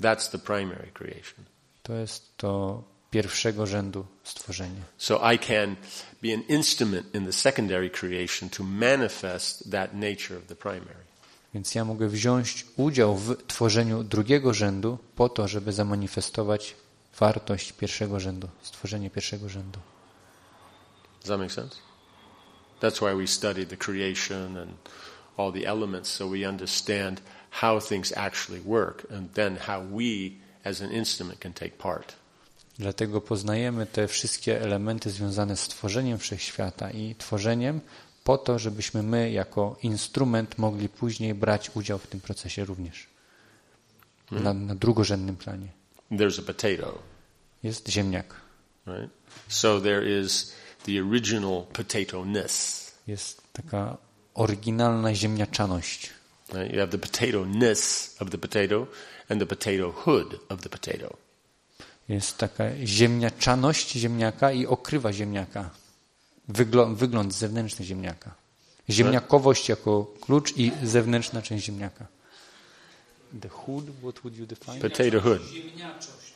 That's the primary creation. To jest to pierwszego rzędu stworzenie. So I can be an instrument in the secondary creation to manifest that nature of the primary. Więc ja mogę wziąć udział w tworzeniu drugiego rzędu po to, żeby zamanifestować wartość pierwszego rzędu, stworzenie pierwszego rzędu. Does that make sense? That's why we study the creation and all the elements so we understand how things actually work and then how we as an instrument can take part. Dlatego poznajemy te wszystkie elementy związane z tworzeniem wszechświata i tworzeniem po to, żebyśmy my jako instrument mogli później brać udział w tym procesie również. Na, na drugorzędnym planie. There's a potato, Jest ziemniak. right? So there is the original potato-ness. Jest taka oryginalna ziemniaczaność. Right? You have the potato-ness of the potato and the potato-hood of the potato. Jest taka ziemniaczaność ziemniaka i okrywa ziemniaka. Wygl wygląd zewnętrzny ziemniaka. Ziemniakowość jako klucz i zewnętrzna część ziemniaka. The hood, what would you define? Potato hood.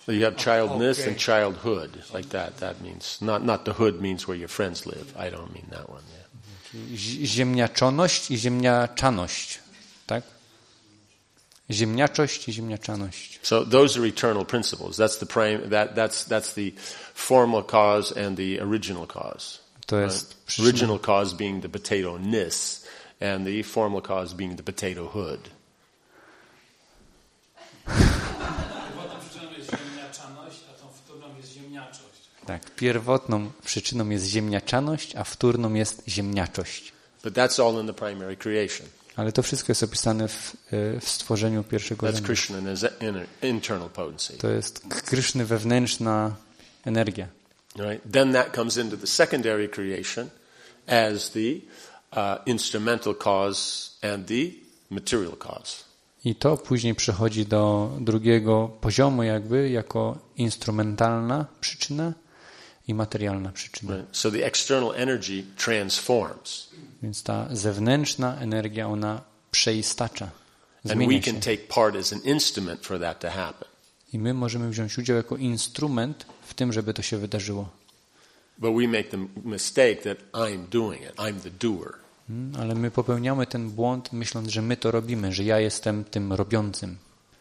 You have childness Okay. and childhood, like that. That means not not the hood means where your friends live. I don't mean that one. Yeah. Zi- Ziemniaczoność i ziemniaczaność. Tak? Ziemniaczość i ziemniaczaność. So those are eternal principles. That's the prime. That that's that's the formal cause and the original cause. To jest przyczyna. Original cause being the potato ness, and the formal cause being the potato hood. Tak, pierwotną przyczyną jest ziemniaczaność, a wtórną jest ziemniaczość. But that's all in the primary creation. Ale to wszystko jest opisane w, e, w stworzeniu pierwszego That's. Krishna internal potency. To jest Kryszny wewnętrzna energia. Right? Then that comes into the secondary creation as the uh, instrumental cause and the material cause. I to później przechodzi do drugiego poziomu jakby jako instrumentalna przyczyna i materialna przyczyna. Right? So the external energy transforms, Więc ta zewnętrzna energia, ona przeistacza, and we can take part as an instrument for that to happen. I my możemy wziąć udział jako instrument tym, żeby to się wydarzyło. Mm, Ale my popełniamy ten błąd, myśląc, że my to robimy, że ja jestem tym robiącym.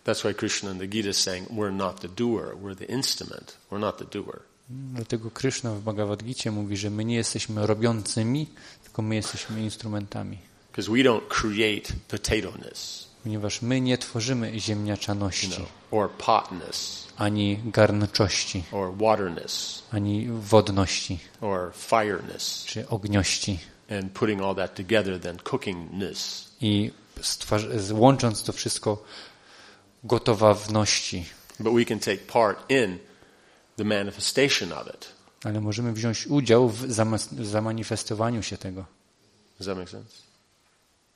That's why Krishna in the Gita is saying we're not the doer, we're the instrument. We're not the doer. Mm, Dlatego Krishna w Bhagavad Gita mówi, że my nie jesteśmy robiącymi, tylko my jesteśmy instrumentami. Because we don't create potatoeness, Ponieważ my nie tworzymy ziemniaczaności, potness, ani garnczości, ani wodności, czy ogniości. I łącząc to wszystko gotowawności. But we can take part in the manifestation of it. Ale możemy wziąć udział w zama- zamanifestowaniu się tego. Does that make sense?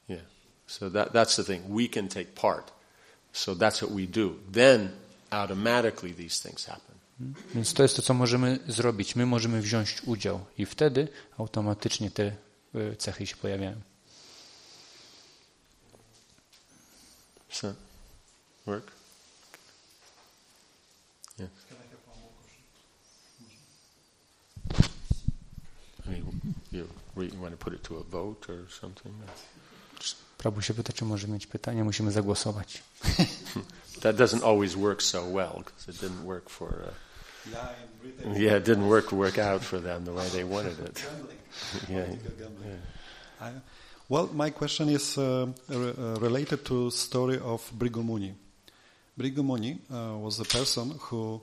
Yeah. So that, that's the thing. We can take part. So that's what we do. Then automatically these things happen. Więc to jest to, co możemy zrobić. My możemy wziąć udział i wtedy automatycznie te y, cechy się pojawiają. That work? Yeah. Mean, you, you want to put it to a vote or something? Prabu się pyta, czy może mieć pytania. Musimy zagłosować. That doesn't always work so well because it didn't work for. Uh, yeah, it didn't work work out for them the way they wanted it. yeah. I- Well, my question is uh, re- uh, related to story of Brigumuni. Brigumuni uh, was the person who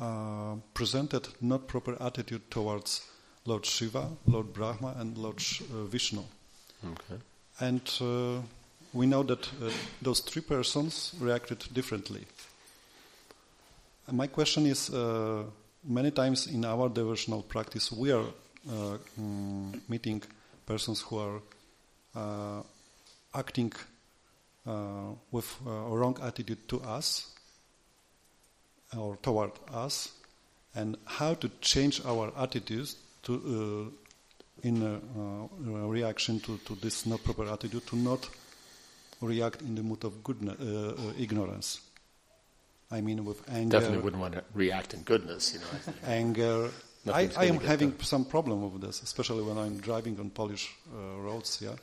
uh, presented not proper attitude towards Lord Shiva, Lord Brahma, and Lord Sh- uh, Vishnu. Okay. And uh, we know that uh, those three persons reacted differently. And my question is uh, many times in our devotional practice, we are uh, mm, meeting persons who are uh, acting uh, with a wrong attitude to us or toward us, and how to change our attitudes to in a, uh, reaction to, to this not proper attitude to not react in the mood of goodness, uh, uh, ignorance. I mean, with anger, Definitely wouldn't want to react in goodness, you know. I think. anger. I, I am having done. some problem with this, especially when I'm driving on Polish uh, roads. Yeah,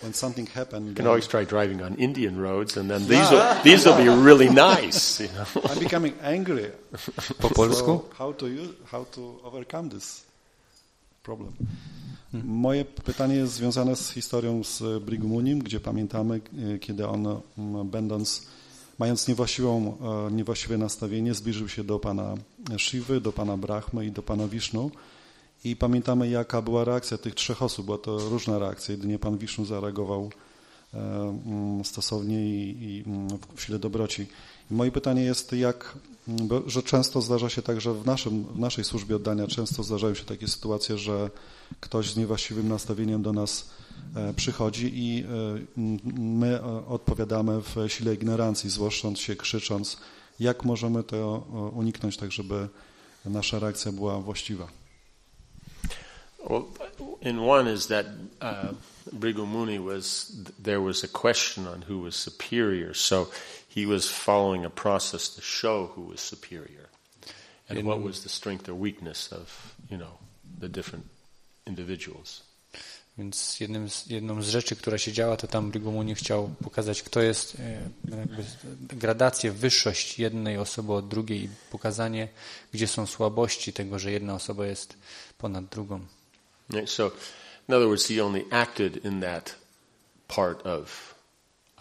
when something happened, You can always try driving on Indian roads, and then these will, these will be really nice. You know? I'm becoming angry. Po polsku? So how to use, how to overcome this problem? Moje pytanie jest związane z historią z Brigumunim, gdzie pamiętamy, e, kiedy on, będąc, mając niewłaściwą, e, niewłaściwe nastawienie, zbliżył się do pana Shiwy, do pana Brahmy i do pana Wisznu. I pamiętamy, jaka była reakcja tych trzech osób. Była to różna reakcja. Jedynie pan Wisznu zareagował e, stosownie i, i w chwilę dobroci. Moje pytanie jest, jak, bo, że często zdarza się tak, że w, naszym, w naszej służbie oddania często zdarzają się takie sytuacje, że ktoś z niewłaściwym nastawieniem do nas e, przychodzi i e, my e, odpowiadamy w sile ignorancji, złoszcząc się, krzycząc, Jak możemy to uniknąć, tak żeby nasza reakcja była właściwa? In one is that uh, Brigu Muni was there was a question on who was superior, so he was following a process to show who was superior, and In- what was the strength or weakness of you know the different individuals. Więc jednym z, jedną z rzeczy, która się działa, to tam Brigumuni chciał pokazać, kto jest, e, jakby gradację, wyższość jednej osoby od drugiej i pokazanie, gdzie są słabości tego, że jedna osoba jest ponad drugą. Right? So, in other words, he only acted in that part of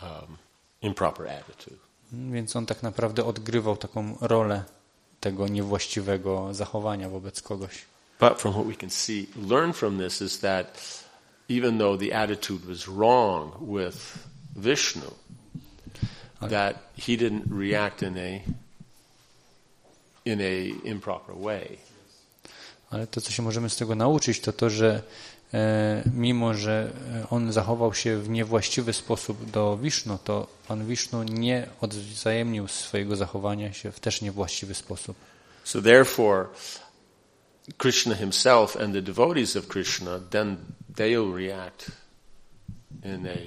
um, improper attitude. Więc on tak naprawdę odgrywał taką rolę tego niewłaściwego zachowania wobec kogoś. But from what we can see, learn from this is that even though the attitude was wrong with Vishnu, that he didn't react in a in a improper way. Ale to, co się możemy z tego nauczyć, to to, że mimo, że e, on zachował się w niewłaściwy sposób do Wisznu, to Pan Wisznu nie odwzajemnił swojego zachowania się w też niewłaściwy sposób. So therefore, Krishna himself and the devotees of Krishna, then they'll react in a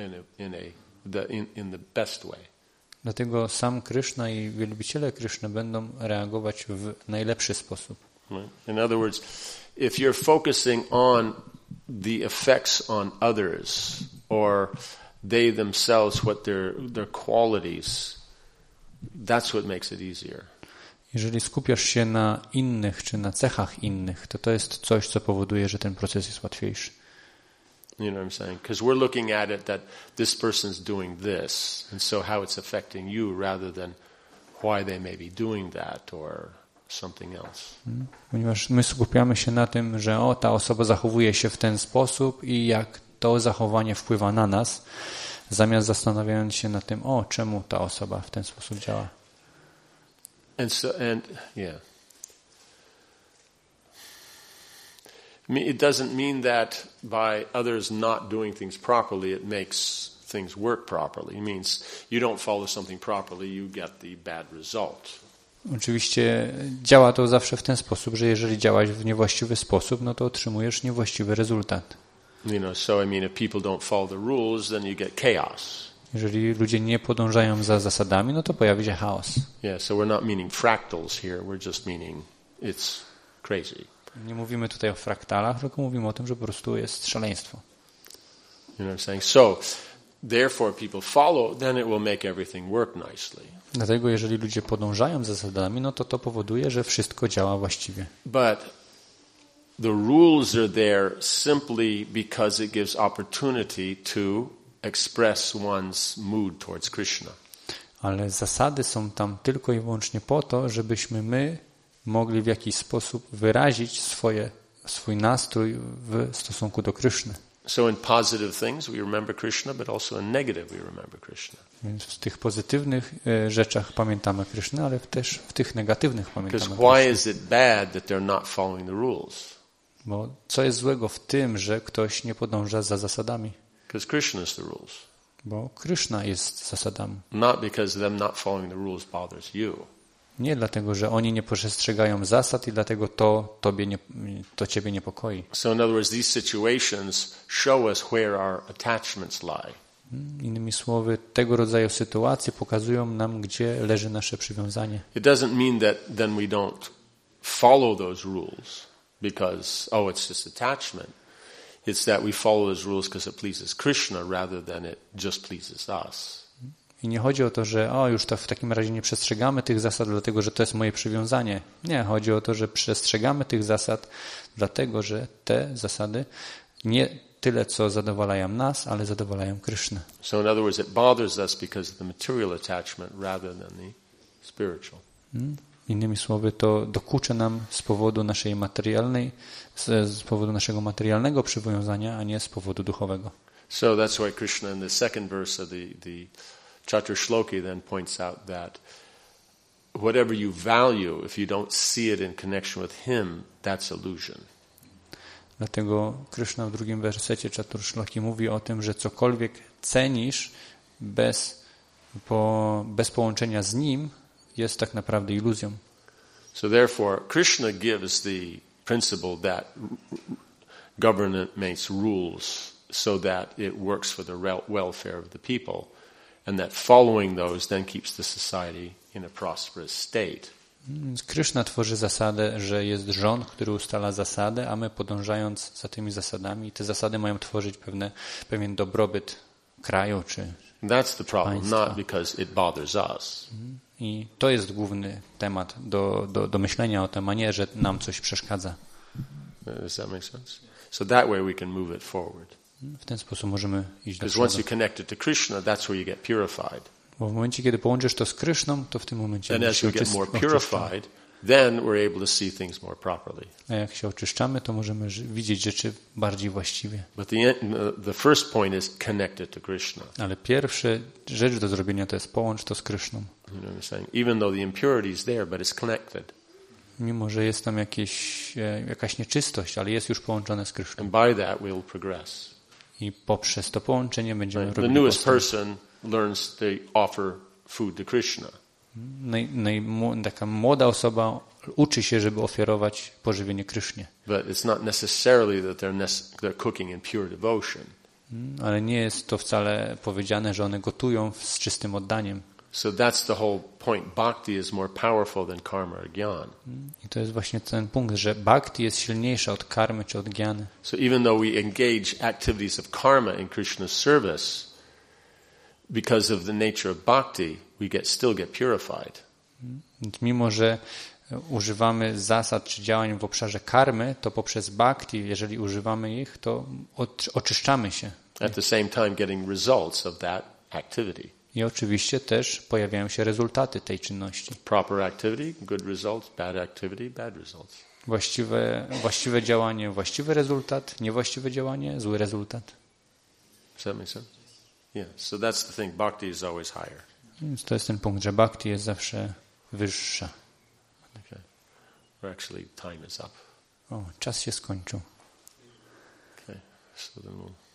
in a in a the, in, in the best way. Dlatego sam Kryszna i wielbiciele Kryszny będą reagować w najlepszy sposób. Right? In other words, if you're focusing on the effects on others or they themselves, what their their qualities, that's what makes it easier. Jeżeli skupiasz się na innych czy na cechach innych, to to jest coś, co powoduje, że ten proces jest łatwiejszy. You know what I'm saying? Because we're looking at it that this person's doing this, and so how it's affecting you rather than why they may be doing that or. Ponieważ my skupiamy się na tym, że o, ta osoba zachowuje się w ten sposób i jak to zachowanie wpływa na nas, zamiast zastanawiając się nad tym, o, czemu ta osoba w ten sposób działa. And so, and yeah. It doesn't mean that by others not doing things properly, it makes things work properly. It means you don't follow something properly, you get the bad result. Oczywiście działa to zawsze w ten sposób, że jeżeli działasz w niewłaściwy sposób, no to otrzymujesz niewłaściwy rezultat. You know, so I mean, if people don't follow the rules, then you get chaos. Jeżeli ludzie nie podążają za zasadami, no to pojawi się chaos. Yeah, so we're not meaning fractals here, we're just meaning it's crazy. Nie mówimy tutaj o fraktalach, tylko mówimy o tym, że po prostu jest szaleństwo. You know what I'm saying? So, therefore, people follow, then it will make everything work nicely. Dlatego jeżeli ludzie podążają za zasadami, no to to powoduje, że wszystko działa właściwie. But the rules are there simply because it gives opportunity to express one's mood towards Krishna. Ale zasady są tam tylko i wyłącznie po to, żebyśmy my mogli w jakiś sposób wyrazić swoje, swój nastrój w stosunku do Kryszny. So in positive things we remember Krishna, but also in negative we remember Krishna. Więc w tych pozytywnych e, rzeczach pamiętamy Krysznę, ale też w tych negatywnych Because pamiętamy why Krysznę. is it bad that they're not following the rules? Bo co jest złego w tym, że ktoś nie podąża za zasadami? Because Krishna is the rules. Bo Kryszna jest zasadami. Not because them not following the rules bothers you. Nie dlatego, że oni nie przestrzegają zasad i dlatego to, tobie nie, to ciebie niepokoi. So in other words, these situations show us where our attachments lie. Innymi słowy, tego rodzaju sytuacje pokazują nam, gdzie leży nasze przywiązanie. It doesn't mean that then we don't follow those rules because, oh, it's just attachment. It's that we follow those rules because it pleases Krishna rather than it just pleases us. I nie chodzi o to, że o, już to w takim razie nie przestrzegamy tych zasad, dlatego że to jest moje przywiązanie. Nie, chodzi o to, że przestrzegamy tych zasad, dlatego że te zasady nie tyle, co zadowalają nas, ale zadowalają Krysznę. So in other words, it bothers us because of the material attachment rather than the spiritual. Mm? Innymi słowy, to dokucza nam z powodu naszej materialnej, z, z powodu naszego materialnego przywiązania, a nie z powodu duchowego. So that's why Krishna in the second verse of the, the Chaturshloki then points out that whatever you value, if you don't see it in connection with Him, that's illusion. Dlatego Krishna w drugim wersecie Chaturszlaki mówi o tym, że cokolwiek cenisz bez, po, bez połączenia z Nim, jest tak naprawdę iluzją. So therefore, Krishna gives the principle that government makes rules so that it works for the welfare of the people, and that following those then keeps the society in a prosperous state. Kryszna tworzy zasadę, że jest rząd, który ustala zasady, a my podążając za tymi zasadami, te zasady mają tworzyć pewne, pewien dobrobyt kraju czy That's the problem, Państwa. not because it bothers us. I to jest główny temat do, do, do myślenia o tym, a nie, że nam coś przeszkadza. Does that make sense? So that way we can move it forward. W ten sposób możemy iść do Because once przodu. you connect it to Krishna, that's where you get purified. Bo w momencie, kiedy połączysz to z Kryszną, to w tym momencie And as you get more purified, then we're able to see things more properly. A jak się oczyszczamy, to możemy widzieć rzeczy bardziej właściwie. But the, the first point is connect it to Krishna. Ale pierwsza rzecz do zrobienia to jest połącz to z Kryszną. You know what I'm saying? Even though the impurity is there, but it's connected. Mimo, że jest tam jakieś, e, jakaś nieczystość, ale jest już połączone z Kryszną. And by that, we'll progress. I poprzez to połączenie będziemy Right? The robili newest postęp. person learns to offer food to Krishna. Naj, najmł- taka młoda osoba uczy się, żeby ofiarować pożywienie Krysznie. But it's not necessarily that they're cooking in pure devotion. Mm, Ale nie jest to wcale powiedziane, że one gotują z czystym oddaniem. So that's the whole point. Bhakti is more powerful than karma or gyan. I to jest właśnie ten punkt, że bhakti jest silniejsza od karmy czy od giany. So even though we engage activities of karma in Krishna's service, because of the nature of bhakti, we get still get purified. Mimo, że używamy zasad czy działań w obszarze karmy, to poprzez bhakti, jeżeli używamy ich, to oczyszczamy się. At the same time, getting results of that activity. I oczywiście też pojawiają się rezultaty tej czynności. Proper activity, good results. Bad activity, bad results. Właściwe, właściwe działanie, właściwy rezultat, niewłaściwe działanie, zły rezultat. Does that make sense? Yeah. So that's the thing. Bhakti is always higher. Więc to jest ten punkt, że bhakti jest zawsze wyższa. Okay. Or actually, time is up. O, czas się skończył. Okay. So then we'll.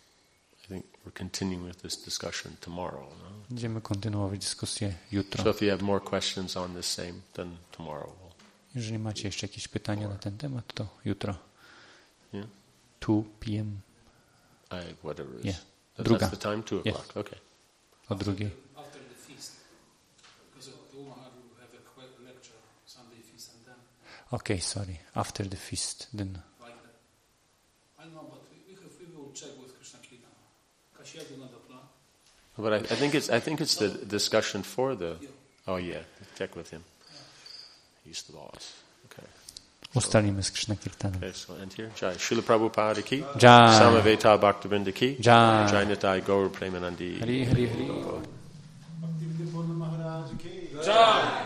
I think we're continuing with this discussion tomorrow. No? Będziemy kontynuować dyskusję jutro. So if you have more questions on this same, then tomorrow we'll. Jeżeli macie jeszcze jakieś pytania na ten temat, to jutro. Yeah. 2 p.m. I, whatever it is. Yeah. That- Druga. That's the time, two Yes. o'clock. Okay. o drugiej. after the feast. Because the woman will have a quick lecture, Sunday feast, and then Okay, sorry. After the feast, then. like that. I know, But I, I think it's I think it's the discussion for the. Oh yeah, check with him. He's the boss. Okay. Ustalimy z Krishna Kirtanem. Okay. So end here. Jai Srila Prabhupada ki. Jai. Samaveta Bhaktivinoda ki. Jai. Jai Nitai Gaur Premanandi. Hari, hari, hari. Bhakti Purna Maharaj ki. Jai.